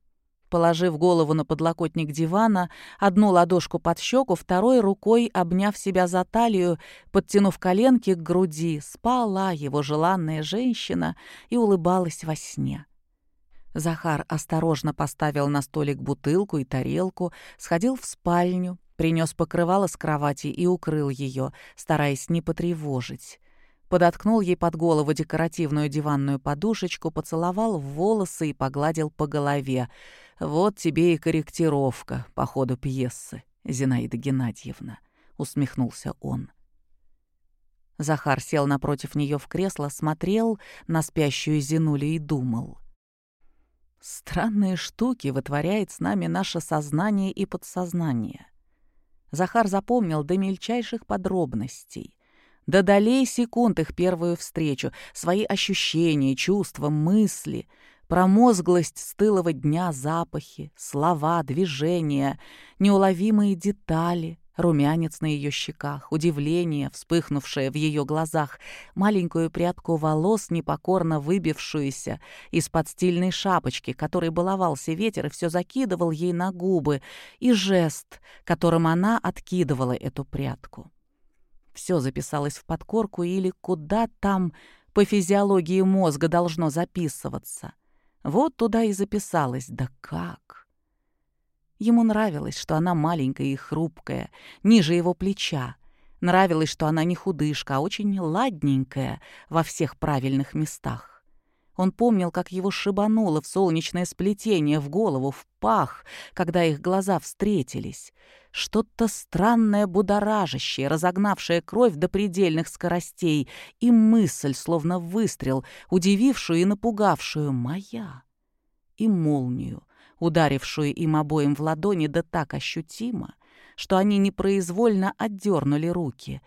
положив голову на подлокотник дивана, одну ладошку под щеку, второй рукой обняв себя за талию, подтянув коленки к груди, спала его желанная женщина и улыбалась во сне. Захар осторожно поставил на столик бутылку и тарелку, сходил в спальню, принес покрывало с кровати и укрыл ее, стараясь не потревожить. подоткнул ей под голову декоративную диванную подушечку, поцеловал в волосы и погладил по голове. «Вот тебе и корректировка по ходу пьесы, Зинаида Геннадьевна», — усмехнулся он. Захар сел напротив нее в кресло, смотрел на спящую Зинулю и думал. «Странные штуки вытворяет с нами наше сознание и подсознание». Захар запомнил до мельчайших подробностей, до долей секунд их первую встречу, свои ощущения, чувства, мысли, промозглость стылого дня, запахи, слова, движения, неуловимые детали, румянец на ее щеках, удивление, вспыхнувшее в ее глазах, маленькую прядку волос, непокорно выбившуюся из-под стильной шапочки, которой баловался ветер и все закидывал ей на губы, и жест, которым она откидывала эту прядку. Все записалось в подкорку или куда там по физиологии мозга должно записываться. Вот туда и записалось. Да как? Ему нравилось, что она маленькая и хрупкая, ниже его плеча. Нравилось, что она не худышка, а очень ладненькая во всех правильных местах. Он помнил, как его шибануло в солнечное сплетение, в голову, в пах, когда их глаза встретились. Что-то странное, будоражащее, разогнавшее кровь до предельных скоростей, и мысль, словно выстрел, удивившую и напугавшую «моя» и молнию, ударившую им обоим в ладони да так ощутимо, что они непроизвольно отдернули руки.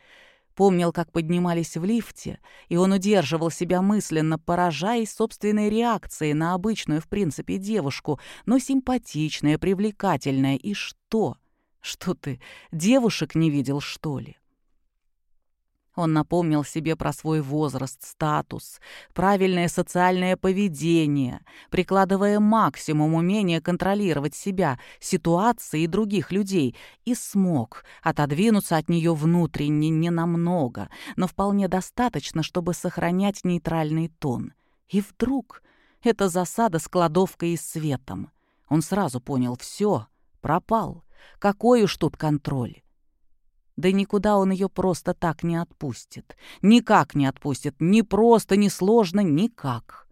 Помнил, как поднимались в лифте, и он удерживал себя мысленно, поражаясь собственной реакцией на обычную, в принципе, девушку, но симпатичная, привлекательная. И что? Что ты, девушек не видел, что ли? Он напомнил себе про свой возраст, статус, правильное социальное поведение, прикладывая максимум умения контролировать себя, ситуации и других людей, и смог отодвинуться от нее внутренне ненамного, но вполне достаточно, чтобы сохранять нейтральный тон. И вдруг эта засада с кладовкой и светом. Он сразу понял — все, пропал. Какой уж тут контроль? Да никуда он ее просто так не отпустит. Никак не отпустит. Ни просто, ни сложно, никак.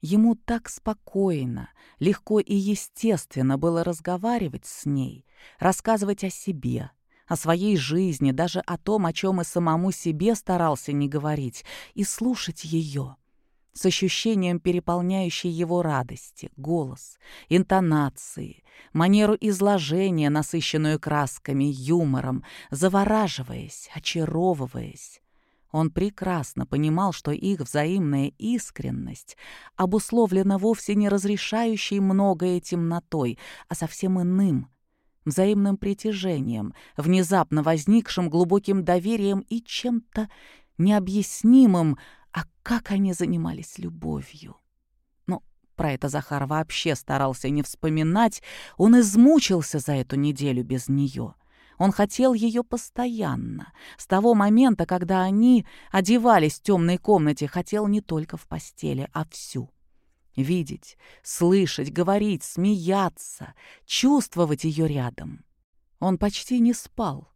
Ему так спокойно, легко и естественно было разговаривать с ней, рассказывать о себе, о своей жизни, даже о том, о чем и самому себе старался не говорить, и слушать ее с ощущением переполняющей его радости, голос, интонации, манеру изложения, насыщенную красками, юмором, завораживаясь, очаровываясь. Он прекрасно понимал, что их взаимная искренность обусловлена вовсе не разрешающей многое темнотой, а совсем иным, взаимным притяжением, внезапно возникшим глубоким доверием и чем-то необъяснимым, а как они занимались любовью? Ну, про это Захар вообще старался не вспоминать. Он измучился за эту неделю без нее. Он хотел ее постоянно. С того момента, когда они одевались в темной комнате, хотел не только в постели, а всю. Видеть, слышать, говорить, смеяться, чувствовать ее рядом. Он почти не спал.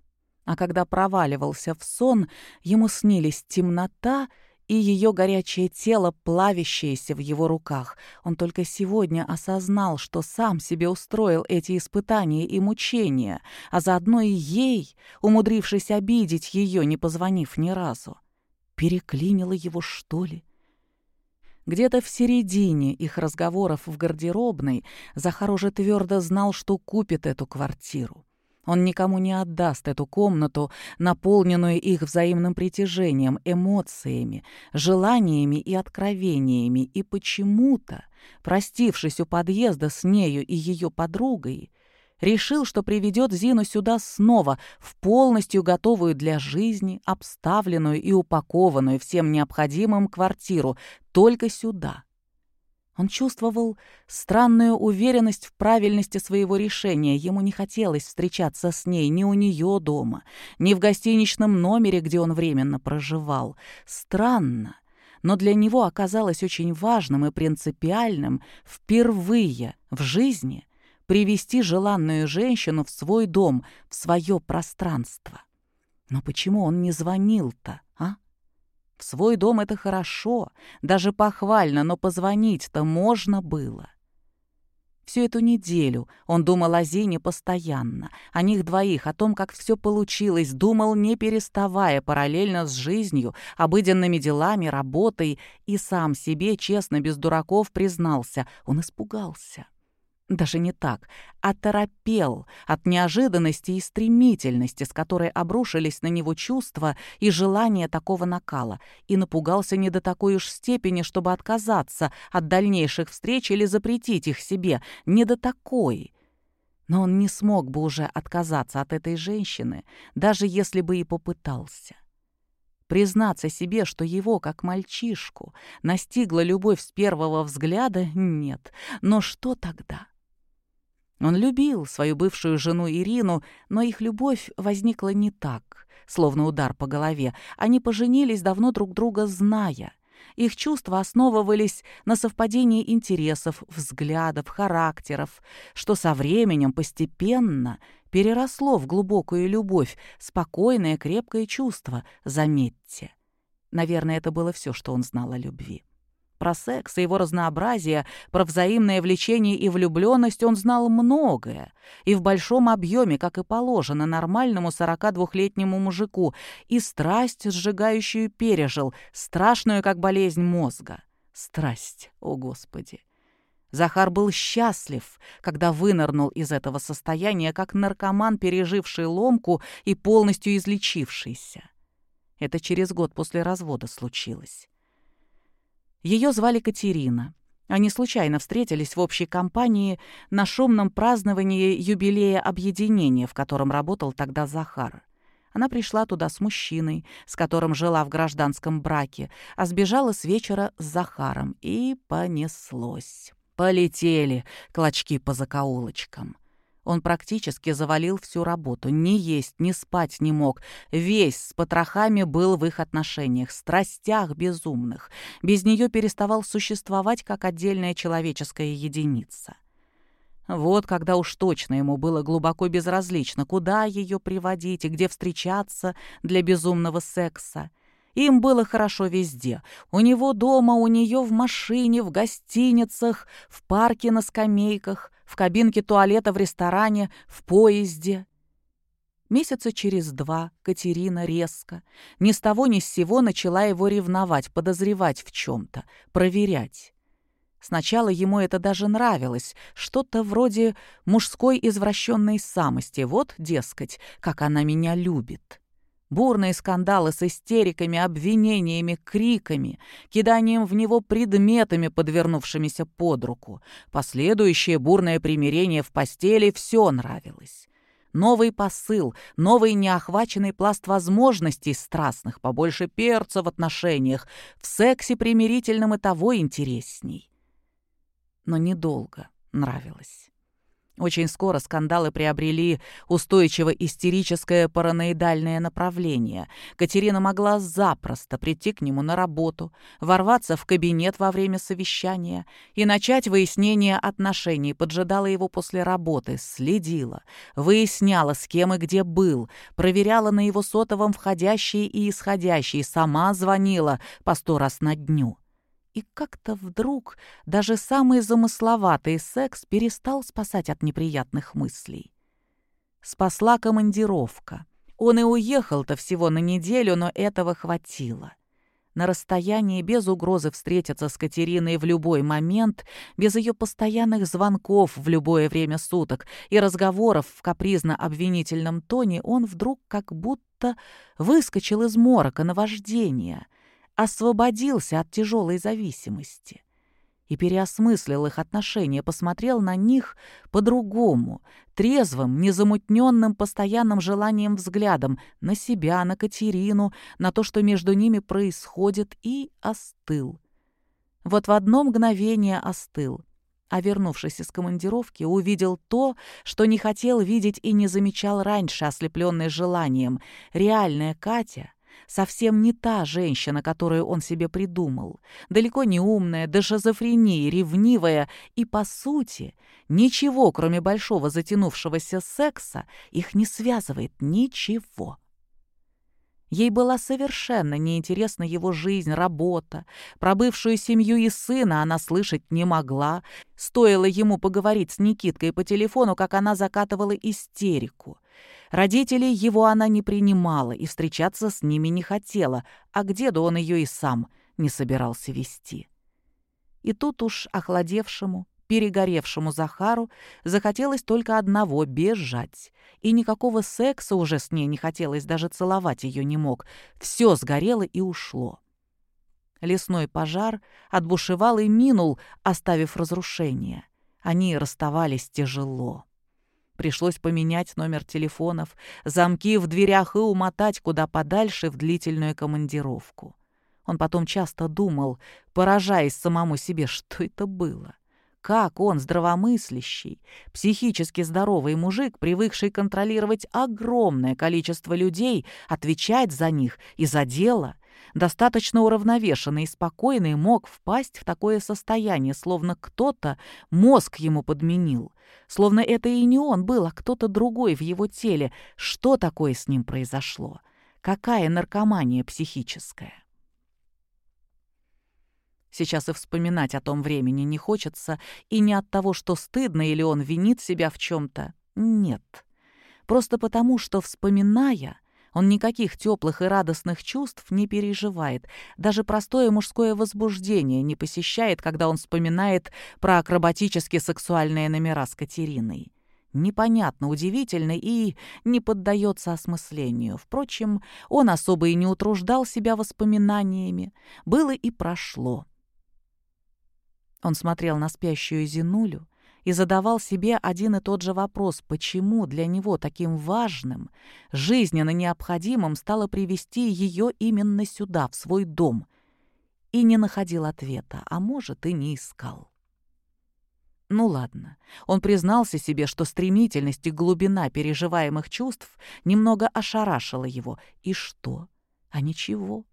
А когда проваливался в сон, ему снились темнота и ее горячее тело, плавящееся в его руках. Он только сегодня осознал, что сам себе устроил эти испытания и мучения, а заодно и ей, умудрившись обидеть ее, не позвонив ни разу. Переклинило его, что ли? Где-то в середине их разговоров в гардеробной Захар уже твердо знал, что купит эту квартиру. Он никому не отдаст эту комнату, наполненную их взаимным притяжением, эмоциями, желаниями и откровениями. И почему-то, простившись у подъезда с нею и ее подругой, решил, что приведет Зину сюда снова, в полностью готовую для жизни, обставленную и упакованную всем необходимым квартиру, только сюда. Он чувствовал странную уверенность в правильности своего решения. Ему не хотелось встречаться с ней ни у нее дома, ни в гостиничном номере, где он временно проживал. Странно, но для него оказалось очень важным и принципиальным впервые в жизни привести желанную женщину в свой дом, в свое пространство. Но почему он не звонил-то, а? В свой дом это хорошо, даже похвально, но позвонить-то можно было. Всю эту неделю он думал о Зине постоянно, о них двоих, о том, как все получилось, думал, не переставая, параллельно с жизнью, обыденными делами, работой, и сам себе, честно, без дураков, признался, он испугался. Даже не так, а торопел от неожиданности и стремительности, с которой обрушились на него чувства и желание такого накала, и напугался не до такой уж степени, чтобы отказаться от дальнейших встреч или запретить их себе, не до такой. Но он не смог бы уже отказаться от этой женщины, даже если бы и попытался. Признаться себе, что его, как мальчишку, настигла любовь с первого взгляда, нет. Но что тогда? Он любил свою бывшую жену Ирину, но их любовь возникла не так, словно удар по голове. Они поженились, давно друг друга зная. Их чувства основывались на совпадении интересов, взглядов, характеров, что со временем постепенно переросло в глубокую любовь, спокойное, крепкое чувство, заметьте. Наверное, это было все, что он знал о любви. Про секс и его разнообразие, про взаимное влечение и влюбленность он знал многое. И в большом объеме, как и положено нормальному 42-летнему мужику, и страсть, сжигающую, пережил, страшную, как болезнь мозга. Страсть, о Господи! Захар был счастлив, когда вынырнул из этого состояния, как наркоман, переживший ломку и полностью излечившийся. Это через год после развода случилось. Ее звали Катерина. Они случайно встретились в общей компании на шумном праздновании юбилея объединения, в котором работал тогда Захар. Она пришла туда с мужчиной, с которым жила в гражданском браке, а сбежала с вечера с Захаром. И понеслось. Полетели клочки по закоулочкам. Он практически завалил всю работу. Ни есть, ни спать не мог. Весь с потрохами был в их отношениях, страстях безумных. Без нее переставал существовать как отдельная человеческая единица. Вот когда уж точно ему было глубоко безразлично, куда ее приводить и где встречаться для безумного секса. Им было хорошо везде. У него дома, у нее в машине, в гостиницах, в парке на скамейках, в кабинке туалета в ресторане, в поезде. Месяца через два Катерина резко, ни с того ни с сего начала его ревновать, подозревать в чем-то, проверять. Сначала ему это даже нравилось, что-то вроде мужской извращенной самости. Вот, дескать, как она меня любит. Бурные скандалы с истериками, обвинениями, криками, киданием в него предметами, подвернувшимися под руку. Последующее бурное примирение в постели все нравилось. Новый посыл, новый неохваченный пласт возможностей страстных, побольше перца в отношениях, в сексе примирительном и того интересней. Но недолго нравилось. Очень скоро скандалы приобрели устойчиво истерическое параноидальное направление. Катерина могла запросто прийти к нему на работу, ворваться в кабинет во время совещания и начать выяснение отношений, поджидала его после работы, следила, выясняла, с кем и где был, проверяла на его сотовом входящие и исходящие, сама звонила по сто раз на дню. И как-то вдруг даже самый замысловатый секс перестал спасать от неприятных мыслей. Спасла командировка. Он и уехал-то всего на неделю, но этого хватило. На расстоянии, без угрозы встретиться с Катериной в любой момент, без ее постоянных звонков в любое время суток и разговоров в капризно-обвинительном тоне, он вдруг как будто выскочил из морока наваждения — освободился от тяжелой зависимости и переосмыслил их отношения, посмотрел на них по-другому, трезвым, незамутненным постоянным желанием взглядом на себя, на Катерину, на то, что между ними происходит, и остыл. Вот в одно мгновение остыл, а вернувшись из командировки, увидел то, что не хотел видеть и не замечал раньше, ослепленный желанием. Реальная Катя совсем не та женщина, которую он себе придумал. Далеко не умная, до шизофрении, ревнивая и, по сути, ничего, кроме большого затянувшегося секса, их не связывает ничего. Ей была совершенно неинтересна его жизнь, работа. Про бывшую семью и сына она слышать не могла. Стоило ему поговорить с Никиткой по телефону, как она закатывала истерику. Родителей его она не принимала и встречаться с ними не хотела, а к деду он ее и сам не собирался вести. И тут уж охладевшему, перегоревшему Захару захотелось только одного — бежать. И никакого секса уже с ней не хотелось, даже целовать ее не мог. Все сгорело и ушло. Лесной пожар отбушевал и минул, оставив разрушение. Они расставались тяжело. Пришлось поменять номер телефонов, замки в дверях и умотать куда подальше в длительную командировку. Он потом часто думал, поражаясь самому себе, что это было. Как он, здравомыслящий, психически здоровый мужик, привыкший контролировать огромное количество людей, отвечать за них и за дело, достаточно уравновешенный и спокойный, мог впасть в такое состояние, словно кто-то мозг ему подменил, словно это и не он был, а кто-то другой в его теле. Что такое с ним произошло? Какая наркомания психическая? Сейчас и вспоминать о том времени не хочется, и не от того, что стыдно или он винит себя в чем-то. Нет. Просто потому, что, вспоминая, он никаких теплых и радостных чувств не переживает. Даже простое мужское возбуждение не посещает, когда он вспоминает про акробатические сексуальные номера с Катериной. Непонятно, удивительно и не поддается осмыслению. Впрочем, он особо и не утруждал себя воспоминаниями. Было и прошло. Он смотрел на спящую Зинулю и задавал себе один и тот же вопрос, почему для него таким важным, жизненно необходимым стало привести ее именно сюда, в свой дом, и не находил ответа, а может, и не искал. Ну ладно, он признался себе, что стремительность и глубина переживаемых чувств немного ошарашила его. И что? А ничего.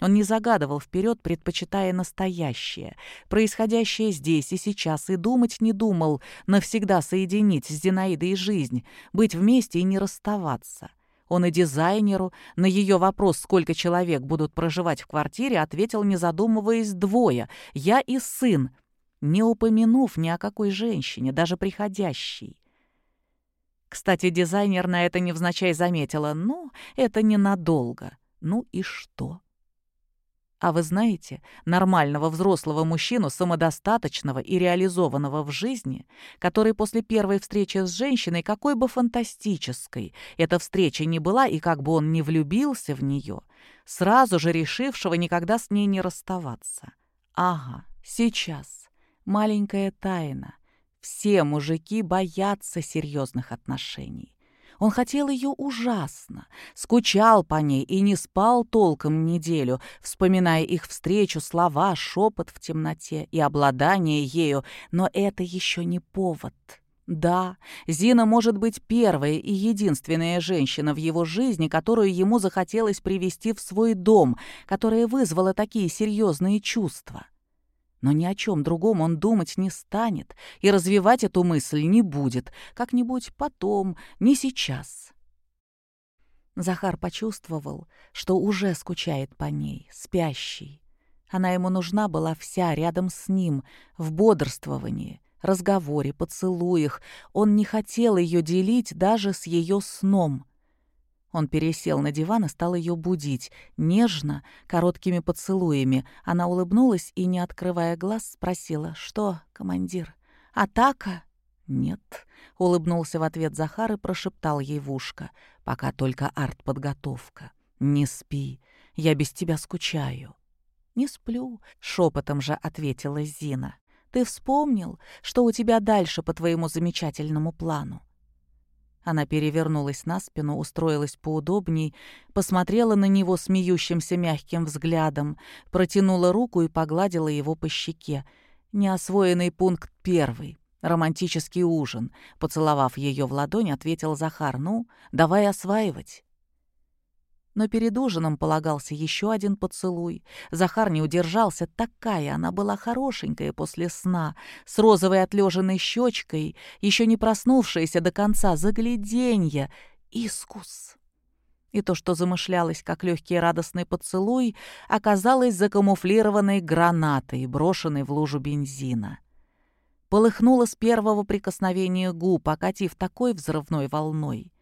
Он не загадывал вперед, предпочитая настоящее, происходящее здесь и сейчас, и думать не думал навсегда соединить с Зинаидой жизнь, быть вместе и не расставаться. Он и дизайнеру на ее вопрос, сколько человек будут проживать в квартире, ответил, не задумываясь, двое — я и сын, не упомянув ни о какой женщине, даже приходящей. Кстати, дизайнер на это невзначай заметила, ну, это ненадолго. Ну и что? А вы знаете, нормального взрослого мужчину, самодостаточного и реализованного в жизни, который после первой встречи с женщиной, какой бы фантастической эта встреча ни была и как бы он не влюбился в нее, сразу же решившего никогда с ней не расставаться. Ага, сейчас. Маленькая тайна. Все мужики боятся серьезных отношений. Он хотел ее ужасно, скучал по ней и не спал толком неделю, вспоминая их встречу, слова, шепот в темноте и обладание ею, но это еще не повод. Да, Зина может быть первая и единственная женщина в его жизни, которую ему захотелось привести в свой дом, которая вызвала такие серьезные чувства. Но ни о чем другом он думать не станет и развивать эту мысль не будет, как-нибудь потом, не сейчас. Захар почувствовал, что уже скучает по ней, спящей. Она ему нужна была вся рядом с ним, в бодрствовании, разговоре, поцелуях. Он не хотел ее делить даже с ее сном. Он пересел на диван и стал ее будить, нежно, короткими поцелуями. Она улыбнулась и, не открывая глаз, спросила, «Что, командир, атака?» «Нет», — улыбнулся в ответ Захар и прошептал ей в ушко, «пока только артподготовка. Не спи, я без тебя скучаю». «Не сплю», — шепотом же ответила Зина. «Ты вспомнил, что у тебя дальше по твоему замечательному плану?» Она перевернулась на спину, устроилась поудобней, посмотрела на него смеющимся мягким взглядом, протянула руку и погладила его по щеке. Неосвоенный пункт первый. Романтический ужин. Поцеловав ее в ладонь, ответил Захар. «Ну, давай осваивать». Но перед ужином полагался еще один поцелуй. Захар не удержался, такая она была хорошенькая после сна, с розовой отлеженной щечкой, еще не проснувшаяся до конца, загляденья, искус. И то, что замышлялось как легкий радостный поцелуй, оказалось закамуфлированной гранатой, брошенной в лужу бензина. Полыхнуло с первого прикосновения губ, окатив такой взрывной волной.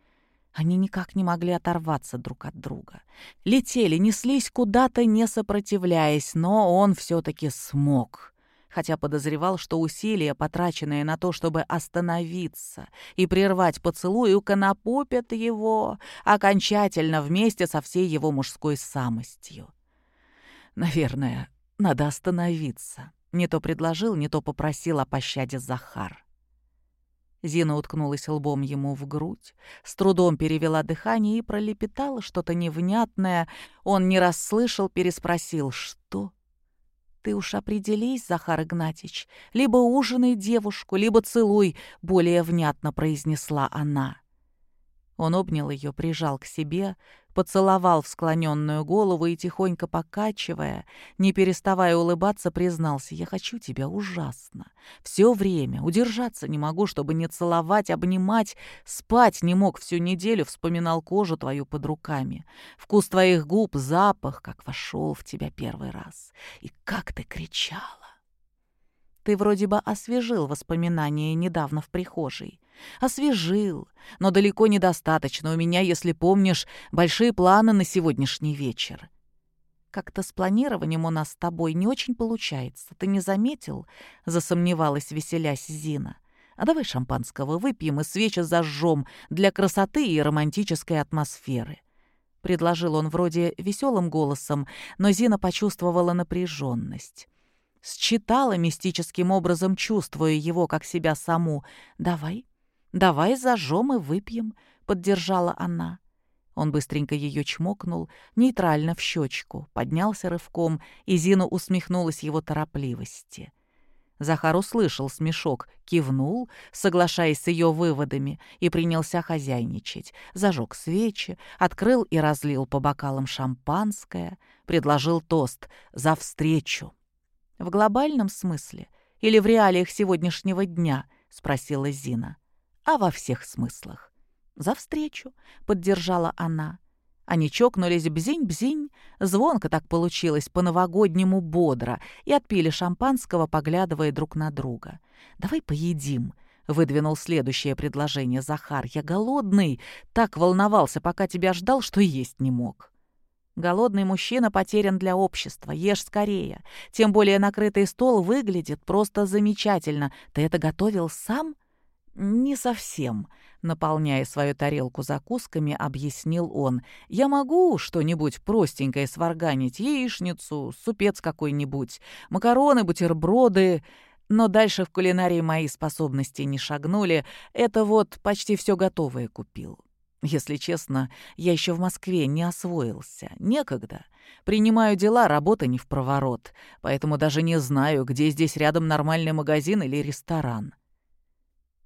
Они никак не могли оторваться друг от друга. Летели, неслись куда-то, не сопротивляясь, но он все-таки смог хотя подозревал, что усилия, потраченные на то, чтобы остановиться и прервать поцелуй, уконопопят его окончательно вместе со всей его мужской самостью. Наверное, надо остановиться. Не то предложил, не то попросил о пощаде Захар. Зина уткнулась лбом ему в грудь, с трудом перевела дыхание и пролепетала что-то невнятное. Он не расслышал, переспросил «Что?» «Ты уж определись, Захар Игнатьич, либо ужинай девушку, либо целуй», — более внятно произнесла она. Он обнял ее, прижал к себе, поцеловал в склоненную голову и, тихонько покачивая, не переставая улыбаться, признался, «Я хочу тебя ужасно. Все время. Удержаться не могу, чтобы не целовать, обнимать. Спать не мог всю неделю, вспоминал кожу твою под руками. Вкус твоих губ, запах, как вошел в тебя первый раз. И как ты кричала!» Ты вроде бы освежил воспоминания недавно в прихожей. Освежил, но далеко недостаточно. У меня, если помнишь, большие планы на сегодняшний вечер. Как-то с планированием у нас с тобой не очень получается. Ты не заметил? Засомневалась, веселясь Зина. А давай шампанского выпьем и свечи зажжем для красоты и романтической атмосферы. Предложил он вроде веселым голосом, но Зина почувствовала напряженность считала мистическим образом, чувствуя его как себя саму. «Давай, давай зажжем и выпьем», — поддержала она. Он быстренько ее чмокнул, нейтрально в щечку, поднялся рывком, и Зина усмехнулась его торопливости. Захар услышал смешок, кивнул, соглашаясь с ее выводами, и принялся хозяйничать. Зажег свечи, открыл и разлил по бокалам шампанское, предложил тост «За встречу». «В глобальном смысле или в реалиях сегодняшнего дня?» — спросила Зина. «А во всех смыслах». «За встречу», — поддержала она. Они чокнулись бзинь-бзинь, звонко так получилось, по-новогоднему бодро, и отпили шампанского, поглядывая друг на друга. «Давай поедим», — выдвинул следующее предложение Захар. «Я голодный, так волновался, пока тебя ждал, что есть не мог». Голодный мужчина потерян для общества. Ешь скорее. Тем более накрытый стол выглядит просто замечательно. Ты это готовил сам? Не совсем. Наполняя свою тарелку закусками, объяснил он. Я могу что-нибудь простенькое сварганить. Яичницу, супец какой-нибудь, макароны, бутерброды. Но дальше в кулинарии мои способности не шагнули. Это вот почти все готовое купил. Если честно, я еще в Москве не освоился. Некогда. Принимаю дела, работа не в проворот. Поэтому даже не знаю, где здесь рядом нормальный магазин или ресторан.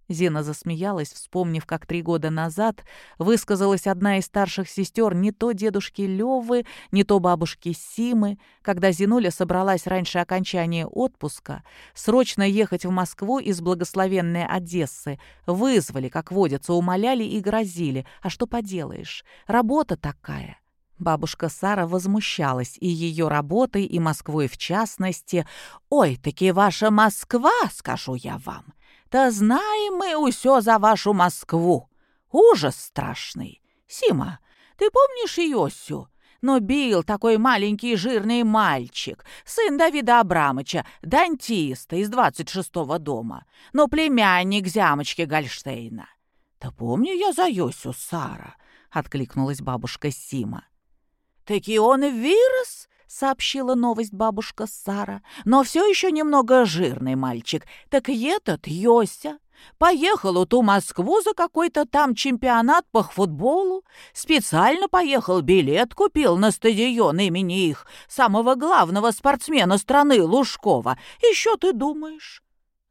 Зина засмеялась, вспомнив, как три года назад высказалась одна из старших сестер не то дедушки Левы, не то бабушки Симы, когда Зинуля собралась раньше окончания отпуска срочно ехать в Москву из благословенной Одессы. Вызвали, как водится, умоляли и грозили. А что поделаешь? Работа такая. Бабушка Сара возмущалась и ее работой, и Москвой в частности. «Ой, таки ваша Москва, скажу я вам, та знаем мы усё за вашу Москву. Ужас страшный. Сима, ты помнишь Йосю? Но бил такой маленький жирный мальчик, сын Давида Абрамыча, дантиста из двадцать шестого дома, но племянник зямочки Гольштейна. «Да помню я за Йосю, Сара», — откликнулась бабушка Сима. «Таки он и вирус?» Сообщила новость бабушка Сара. «Но все еще немного жирный мальчик. Так и этот Йося поехал у ту Москву за какой-то там чемпионат по футболу. Специально поехал, билет купил на стадион имени их, самого главного спортсмена страны Лужкова. Еще ты думаешь?»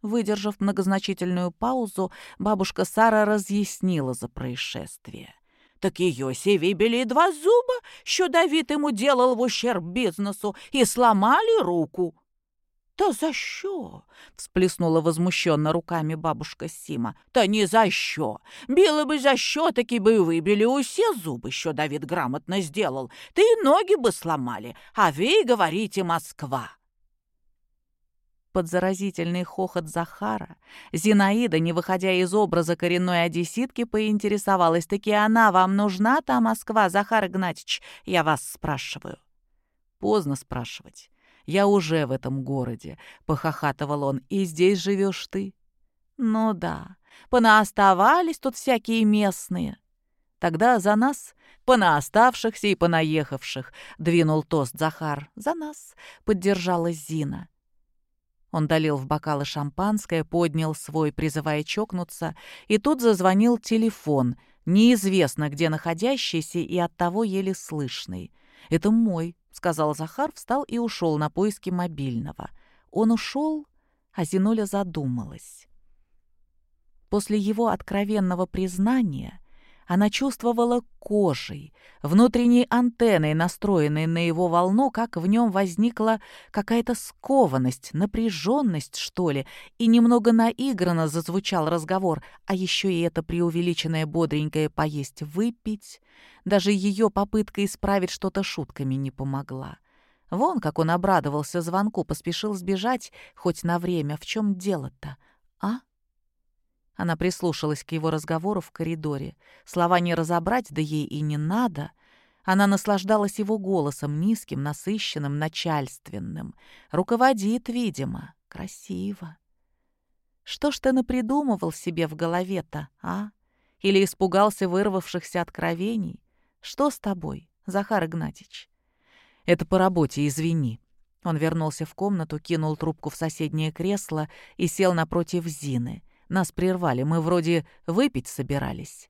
Выдержав многозначительную паузу, бабушка Сара разъяснила за происшествие Так ее вибили два зуба, що Давид ему делал в ущерб бизнесу, и сломали руку. «Та за що?» — всплеснула возмущенно руками бабушка Сіма. «Та ні за що. Біло би за що, таки бы выбили усе зубы, що Давид грамотно сделал. Ты и ноги бы сломали, а вы говорите Москва». Под заразительный хохот Захара Зинаида, не выходя из образа коренной одесситки, поинтересовалась, таки она вам нужна, та Москва, Захар Игнатьевич, я вас спрашиваю. Поздно спрашивать. Я уже в этом городе», — похохатывал он, — «и здесь живешь ты». «Ну да, понааставались тут всякие местные». «Тогда за нас, понаоставшихся и понаехавших», — двинул тост Захар. «За нас», — поддержала Зина. Он долил в бокалы шампанское, поднял свой, призывая чокнуться, и тут зазвонил телефон, неизвестно где находящийся и оттого еле слышный. «Это мой», сказал Захар, встал и ушел на поиски мобильного. Он ушел, а Зинуля задумалась. После его откровенного признания она чувствовала кожей, внутренней антенной, настроенной на его волну, как в нем возникла какая-то скованность, напряженность, что ли, и немного наигранно зазвучал разговор, а еще и это преувеличенное бодренькое поесть выпить. Даже ее попытка исправить что-то шутками не помогла. Вон, как он обрадовался звонку, поспешил сбежать хоть на время. В чем дело-то, а? Она прислушалась к его разговору в коридоре. Слова не разобрать, да ей и не надо. Она наслаждалась его голосом, низким, насыщенным, начальственным. Руководит, видимо. Красиво. Что ж ты напридумывал себе в голове-то, а? Или испугался вырвавшихся откровений? Что с тобой, Захар Игнатьич? Это по работе, извини. Он вернулся в комнату, кинул трубку в соседнее кресло и сел напротив Зины. Нас прервали, мы вроде выпить собирались».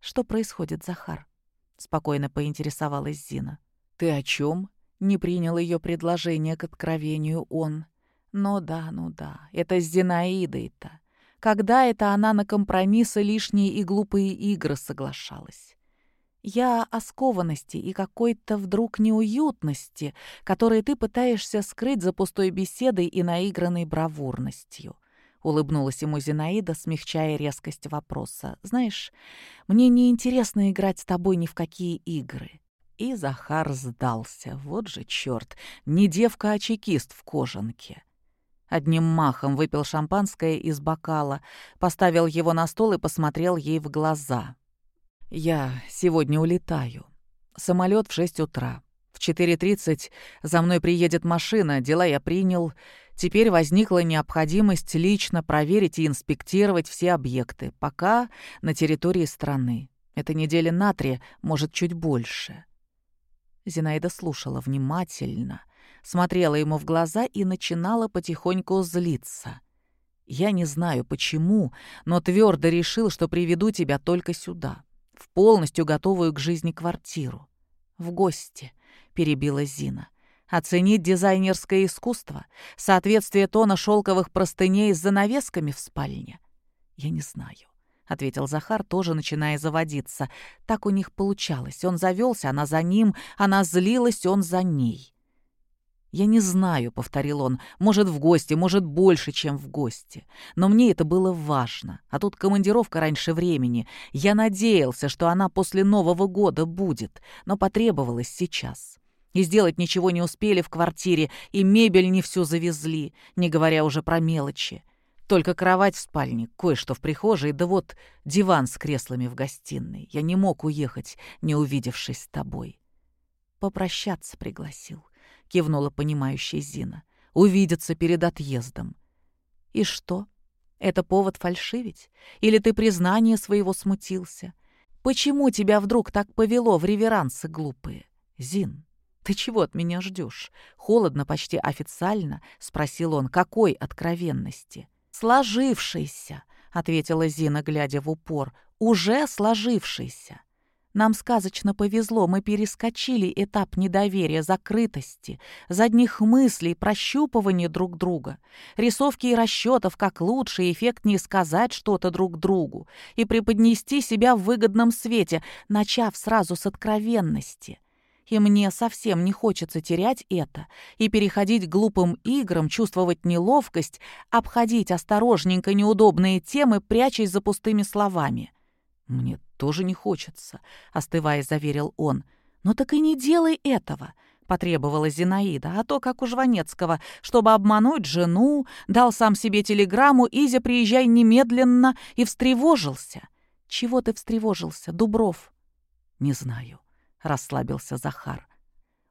«Что происходит, Захар?» — спокойно поинтересовалась Зина. «Ты о чем? не принял ее предложение к откровению он. «Ну да, ну да, это с Зинаидой-то. Когда это она на компромиссы лишние и глупые игры соглашалась?» Я о скованности и какой-то вдруг неуютности, которые ты пытаешься скрыть за пустой беседой и наигранной бравурностью. Улыбнулась ему Зинаида, смягчая резкость вопроса. «Знаешь, мне не интересно играть с тобой ни в какие игры». И Захар сдался. Вот же черт, не девка, а чекист в кожанке. Одним махом выпил шампанское из бокала, поставил его на стол и посмотрел ей в глаза. «Я сегодня улетаю. Самолет в шесть утра. В 4.30 за мной приедет машина, дела я принял. Теперь возникла необходимость лично проверить и инспектировать все объекты, пока на территории страны. Это недели на три, может, чуть больше. Зинаида слушала внимательно, смотрела ему в глаза и начинала потихоньку злиться. «Я не знаю, почему, но твердо решил, что приведу тебя только сюда, в полностью готовую к жизни квартиру. В гости», — перебила Зина. Оценить дизайнерское искусство, соответствие тона шелковых простыней с занавесками в спальне? Я не знаю. — ответил Захар, тоже начиная заводиться. Так у них получалось. Он завелся, она за ним, она злилась, он за ней. «Я не знаю», — повторил он, — «может, в гости, может, больше, чем в гости. Но мне это было важно. А тут командировка раньше времени. Я надеялся, что она после Нового года будет, но потребовалась сейчас и сделать ничего не успели в квартире, и мебель не всю завезли, не говоря уже про мелочи. Только кровать в спальне, кое-что в прихожей, да вот диван с креслами в гостиной. Я не мог уехать, не увидевшись с тобой. Попрощаться пригласил, кивнула понимающая Зина. Увидеться перед отъездом. И что? Это повод фальшивить? Или ты признание своего смутился? Почему тебя вдруг так повело в реверансы глупые? Зин, «Ты чего от меня ждешь?» Холодно, почти официально спросил он. «Какой откровенности?» «Сложившейся», — ответила Зина, глядя в упор. «Уже сложившейся. Нам сказочно повезло, мы перескочили этап недоверия, закрытости, задних мыслей, прощупывания друг друга, рисовки и расчетов, как лучше и эффектнее сказать что-то друг другу и преподнести себя в выгодном свете, начав сразу с откровенности. И мне совсем не хочется терять это и переходить к глупым играм, чувствовать неловкость, обходить осторожненько неудобные темы, прячась за пустыми словами. «Мне тоже не хочется», — остывая, заверил он. «Но так и не делай этого», — потребовала Зинаида, а то, как у Жванецкого, чтобы обмануть жену, дал сам себе телеграмму «Изя, приезжай немедленно» и встревожился. «Чего ты встревожился, Дубров?» «Не знаю», — расслабился Захар.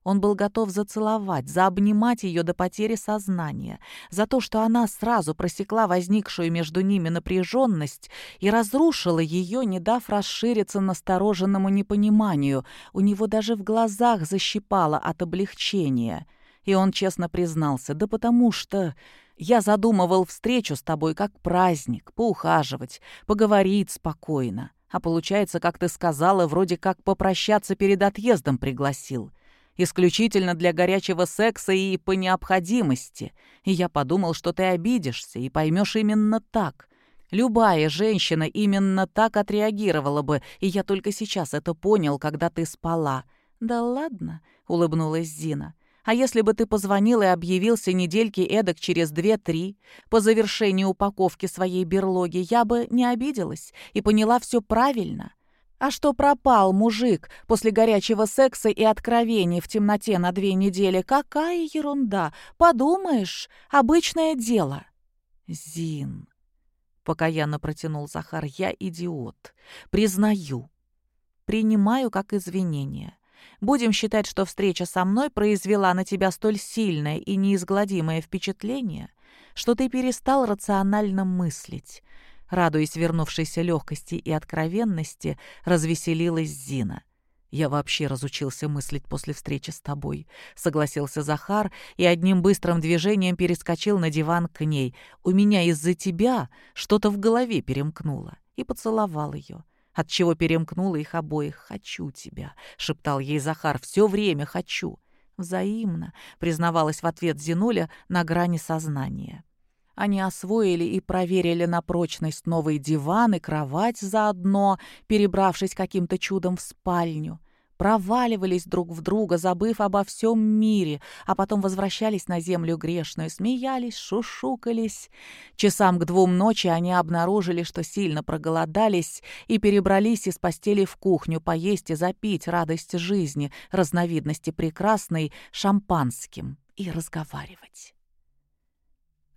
Он был готов зацеловать, заобнимать ее до потери сознания, за то, что она сразу просекла возникшую между ними напряженность и разрушила ее, не дав расшириться настороженному непониманию. У него даже в глазах защипало от облегчения. И он честно признался, да потому что... Я задумывал встречу с тобой как праздник, поухаживать, поговорить спокойно. А получается, как ты сказала, вроде как попрощаться перед отъездом пригласил исключительно для горячего секса и по необходимости. И я подумал, что ты обидишься и поймешь именно так. Любая женщина именно так отреагировала бы, и я только сейчас это понял, когда ты спала. «Да ладно», — улыбнулась Зина. «А если бы ты позвонил и объявился недельки эдак через две-три, по завершении упаковки своей берлоги, я бы не обиделась и поняла все правильно». А что пропал мужик после горячего секса и откровений в темноте на две недели? Какая ерунда! Подумаешь, обычное дело. Зин, покаянно протянул Захар, я идиот. Признаю. Принимаю как извинение. Будем считать, что встреча со мной произвела на тебя столь сильное и неизгладимое впечатление, что ты перестал рационально мыслить. Радуясь вернувшейся легкости и откровенности, развеселилась Зина. «Я вообще разучился мыслить после встречи с тобой», — согласился Захар и одним быстрым движением перескочил на диван к ней. «У меня из-за тебя что-то в голове перемкнуло» и поцеловал ее. Отчего перемкнуло их обоих. «Хочу тебя», — шептал ей Захар, — «все время хочу». «Взаимно», — признавалась в ответ Зинуля на грани сознания. Они освоили и проверили на прочность новый диван и кровать заодно, перебравшись каким-то чудом в спальню. Проваливались друг в друга, забыв обо всем мире, а потом возвращались на землю грешную, смеялись, шушукались. Часам к двум ночи они обнаружили, что сильно проголодались и перебрались из постели в кухню поесть и запить радость жизни, разновидности прекрасной, шампанским и разговаривать.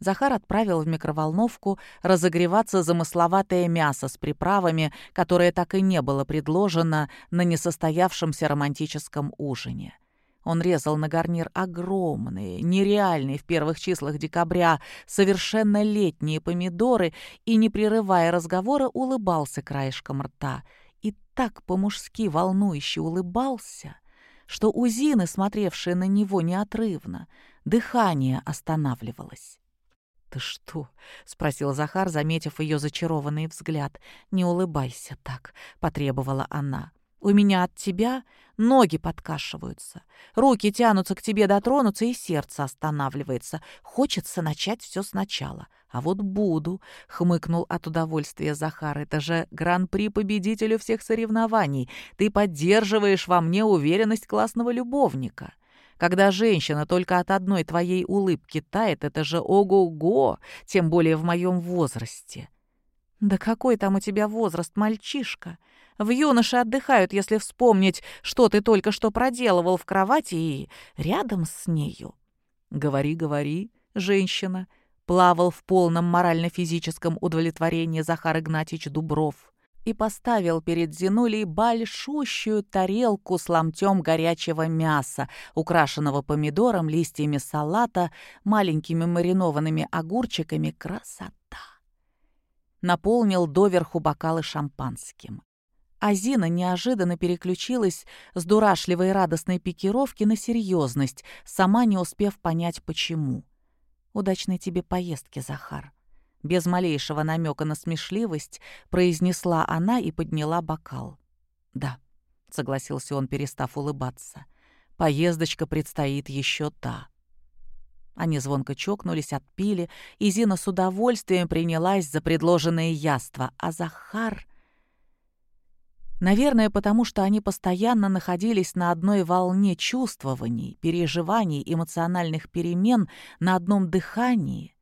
Захар отправил в микроволновку разогреваться замысловатое мясо с приправами, которое так и не было предложено на несостоявшемся романтическом ужине. Он резал на гарнир огромные, нереальные в первых числах декабря, совершенно летние помидоры и, не прерывая разговора, улыбался краешком рта. И так по-мужски волнующе улыбался, что у Зины, смотревшей на него неотрывно, дыхание останавливалось. «Ты что?» — спросил Захар, заметив ее зачарованный взгляд. «Не улыбайся так», — потребовала она. «У меня от тебя ноги подкашиваются, руки тянутся к тебе дотронуться, и сердце останавливается. Хочется начать все сначала. А вот буду», — хмыкнул от удовольствия Захар. «Это же гран-при победителю всех соревнований. Ты поддерживаешь во мне уверенность классного любовника». Когда женщина только от одной твоей улыбки тает, это же ого-го, тем более в моем возрасте. Да какой там у тебя возраст, мальчишка? В юноше отдыхают, если вспомнить, что ты только что проделывал в кровати и рядом с нею. Говори, говори, женщина. Плавал в полном морально-физическом удовлетворении Захар Игнатьевич Дубров и поставил перед Зинулей большущую тарелку с ломтем горячего мяса, украшенного помидором, листьями салата, маленькими маринованными огурчиками. Красота! Наполнил доверху бокалы шампанским. А Зина неожиданно переключилась с дурашливой радостной пикировки на серьезность, сама не успев понять, почему. «Удачной тебе поездки, Захар», без малейшего намека на смешливость произнесла она и подняла бокал. «Да», — согласился он, перестав улыбаться, — «поездочка предстоит еще та». Они звонко чокнулись, отпили, и Зина с удовольствием принялась за предложенные яства, а Захар... Наверное, потому что они постоянно находились на одной волне чувствований, переживаний, эмоциональных перемен, на одном дыхании.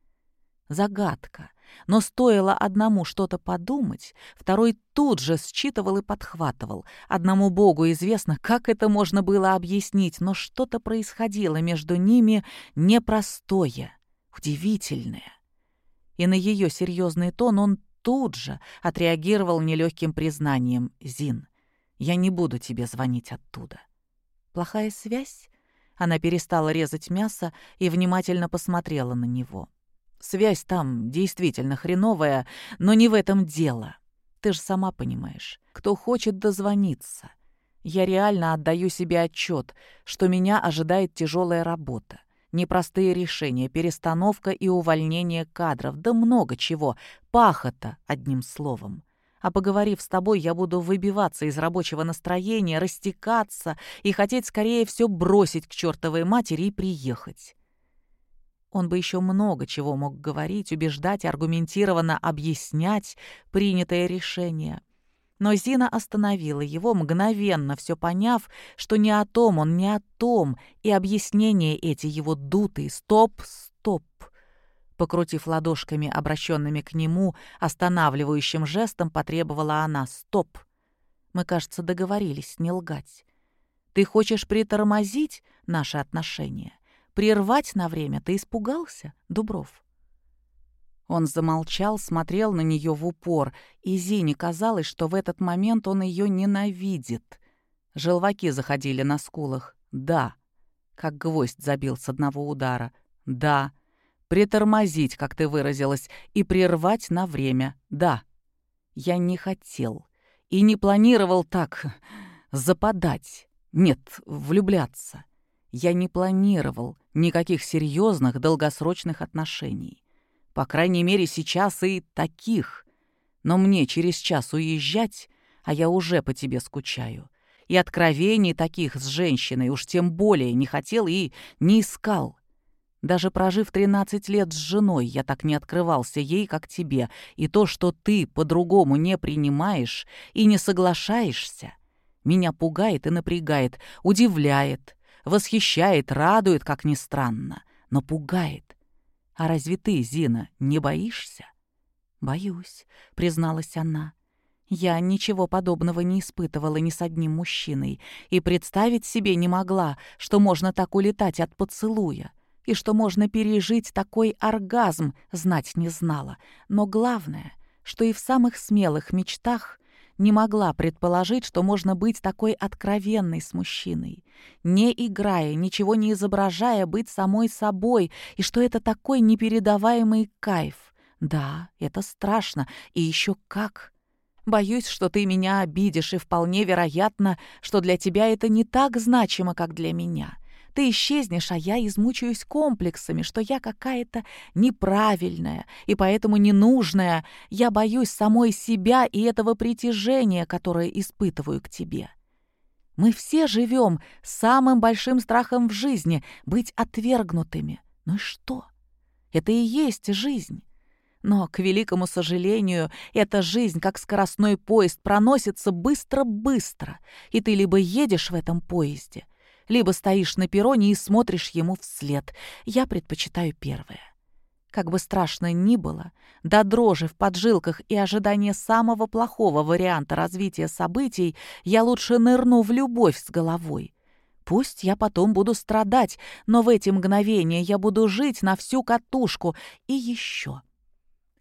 Загадка. Но стоило одному что-то подумать, второй тут же считывал и подхватывал. Одному богу известно, как это можно было объяснить, но что-то происходило между ними непростое, удивительное. И на ее серьезный тон он тут же отреагировал нелегким признанием «Зин, я не буду тебе звонить оттуда». «Плохая связь?» Она перестала резать мясо и внимательно посмотрела на него. «Связь там действительно хреновая, но не в этом дело. Ты же сама понимаешь, кто хочет дозвониться. Я реально отдаю себе отчет, что меня ожидает тяжелая работа. Непростые решения, перестановка и увольнение кадров, да много чего, пахота, одним словом. А поговорив с тобой, я буду выбиваться из рабочего настроения, растекаться и хотеть скорее все бросить к чертовой матери и приехать. Он бы еще много чего мог говорить, убеждать, аргументированно объяснять принятое решение. Но Зина остановила его, мгновенно все поняв, что не о том он, не о том, и объяснения эти его дутые «стоп, стоп». Покрутив ладошками, обращенными к нему, останавливающим жестом, потребовала она «стоп». Мы, кажется, договорились не лгать. Ты хочешь притормозить наши отношения? Прервать на время? Ты испугался, Дубров? Он замолчал, смотрел на нее в упор, и Зине казалось, что в этот момент он ее ненавидит. Желваки заходили на скулах. «Да». Как гвоздь забил с одного удара. «Да». Притормозить, как ты выразилась, и прервать на время. «Да». Я не хотел и не планировал так западать. Нет, влюбляться. Я не планировал никаких серьезных долгосрочных отношений. По крайней мере, сейчас и таких. Но мне через час уезжать, а я уже по тебе скучаю. И откровений таких с женщиной уж тем более не хотел и не искал. Даже прожив 13 лет с женой, я так не открывался ей, как тебе. И то, что ты по-другому не принимаешь и не соглашаешься, меня пугает и напрягает, удивляет, восхищает, радует, как ни странно, но пугает. «А разве ты, Зина, не боишься?» «Боюсь», — призналась она. «Я ничего подобного не испытывала ни с одним мужчиной и представить себе не могла, что можно так улетать от поцелуя и что можно пережить такой оргазм, знать не знала. Но главное, что и в самых смелых мечтах не могла предположить, что можно быть такой откровенной с мужчиной, не играя, ничего не изображая, быть самой собой, и что это такой непередаваемый кайф. Да, это страшно, и еще как. Боюсь, что ты меня обидишь, и вполне вероятно, что для тебя это не так значимо, как для меня. Ты исчезнешь, а я измучаюсь комплексами, что я какая-то неправильная и поэтому ненужная. Я боюсь самой себя и этого притяжения, которое испытываю к тебе. Мы все живем самым большим страхом в жизни — быть отвергнутыми. Ну и что? Это и есть жизнь. Но, к великому сожалению, эта жизнь, как скоростной поезд, проносится быстро-быстро, и ты либо едешь в этом поезде — либо стоишь на перроне и смотришь ему вслед. Я предпочитаю первое. Как бы страшно ни было, до дрожи в поджилках и ожидания самого плохого варианта развития событий, я лучше нырну в любовь с головой. Пусть я потом буду страдать, но в эти мгновения я буду жить на всю катушку. И еще.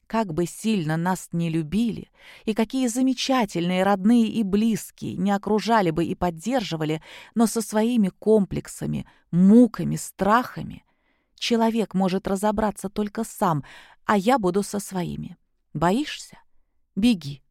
Как бы сильно нас не любили, и какие замечательные родные и близкие не окружали бы и поддерживали, но со своими комплексами, муками, страхами, человек может разобраться только сам, а я буду со своими. Боишься? Беги.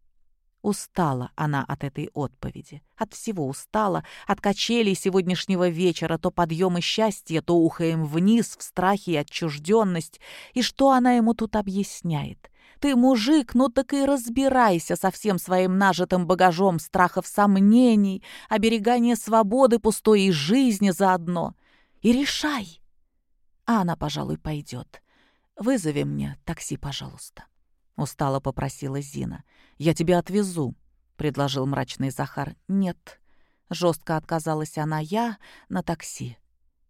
Устала она от этой отповеди. От всего устала, от качелей сегодняшнего вечера, то подъема счастья, то ухаем вниз в страхе и отчужденность. И что она ему тут объясняет? Ты мужик, ну так и разбирайся со всем своим нажитым багажом страхов, сомнений, оберегания свободы пустой и жизни заодно. И решай. А она, пожалуй, пойдет. Вызови мне такси, пожалуйста. Устало попросила Зина. «Я тебя отвезу». — предложил мрачный Захар. «Нет». Жестко отказалась она «я» на такси.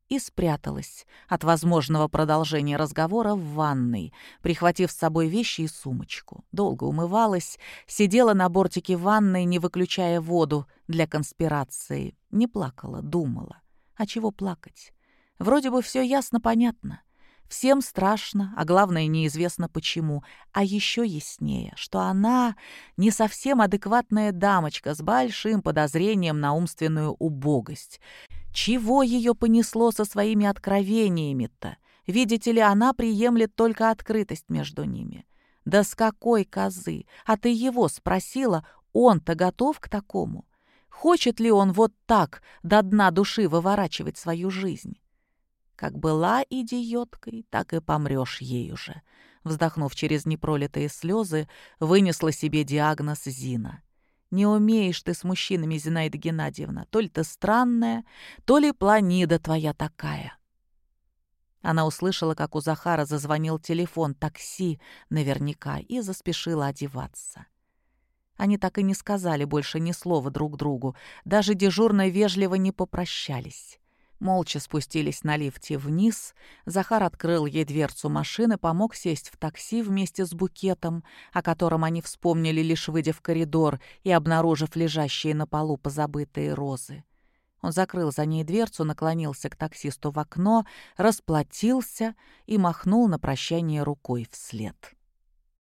И спряталась от возможного продолжения разговора в ванной, прихватив с собой вещи и сумочку. Долго умывалась, сидела на бортике ванной, не выключая воду для конспирации. Не плакала, думала. А чего плакать? Вроде бы все ясно-понятно. Всем страшно, а главное, неизвестно почему. А еще яснее, что она не совсем адекватная дамочка с большим подозрением на умственную убогость. Чего ее понесло со своими откровениями-то? Видите ли, она приемлет только открытость между ними. Да с какой козы? А ты его спросила, он-то готов к такому? Хочет ли он вот так до дна души выворачивать свою жизнь? Как была идиоткой, так и помрешь ею же. Вздохнув через непролитые слезы, вынесла себе диагноз Зина. Не умеешь ты с мужчинами, Зинаида Геннадьевна. То ли ты странная, то ли планида твоя такая. Она услышала, как у Захара зазвонил телефон такси наверняка и заспешила одеваться. Они так и не сказали больше ни слова друг другу, даже дежурно вежливо не попрощались. Молча спустились на лифте вниз. Захар открыл ей дверцу машины, помог сесть в такси вместе с букетом, о котором они вспомнили, лишь выйдя в коридор и обнаружив лежащие на полу позабытые розы. Он закрыл за ней дверцу, наклонился к таксисту в окно, расплатился и махнул на прощание рукой вслед.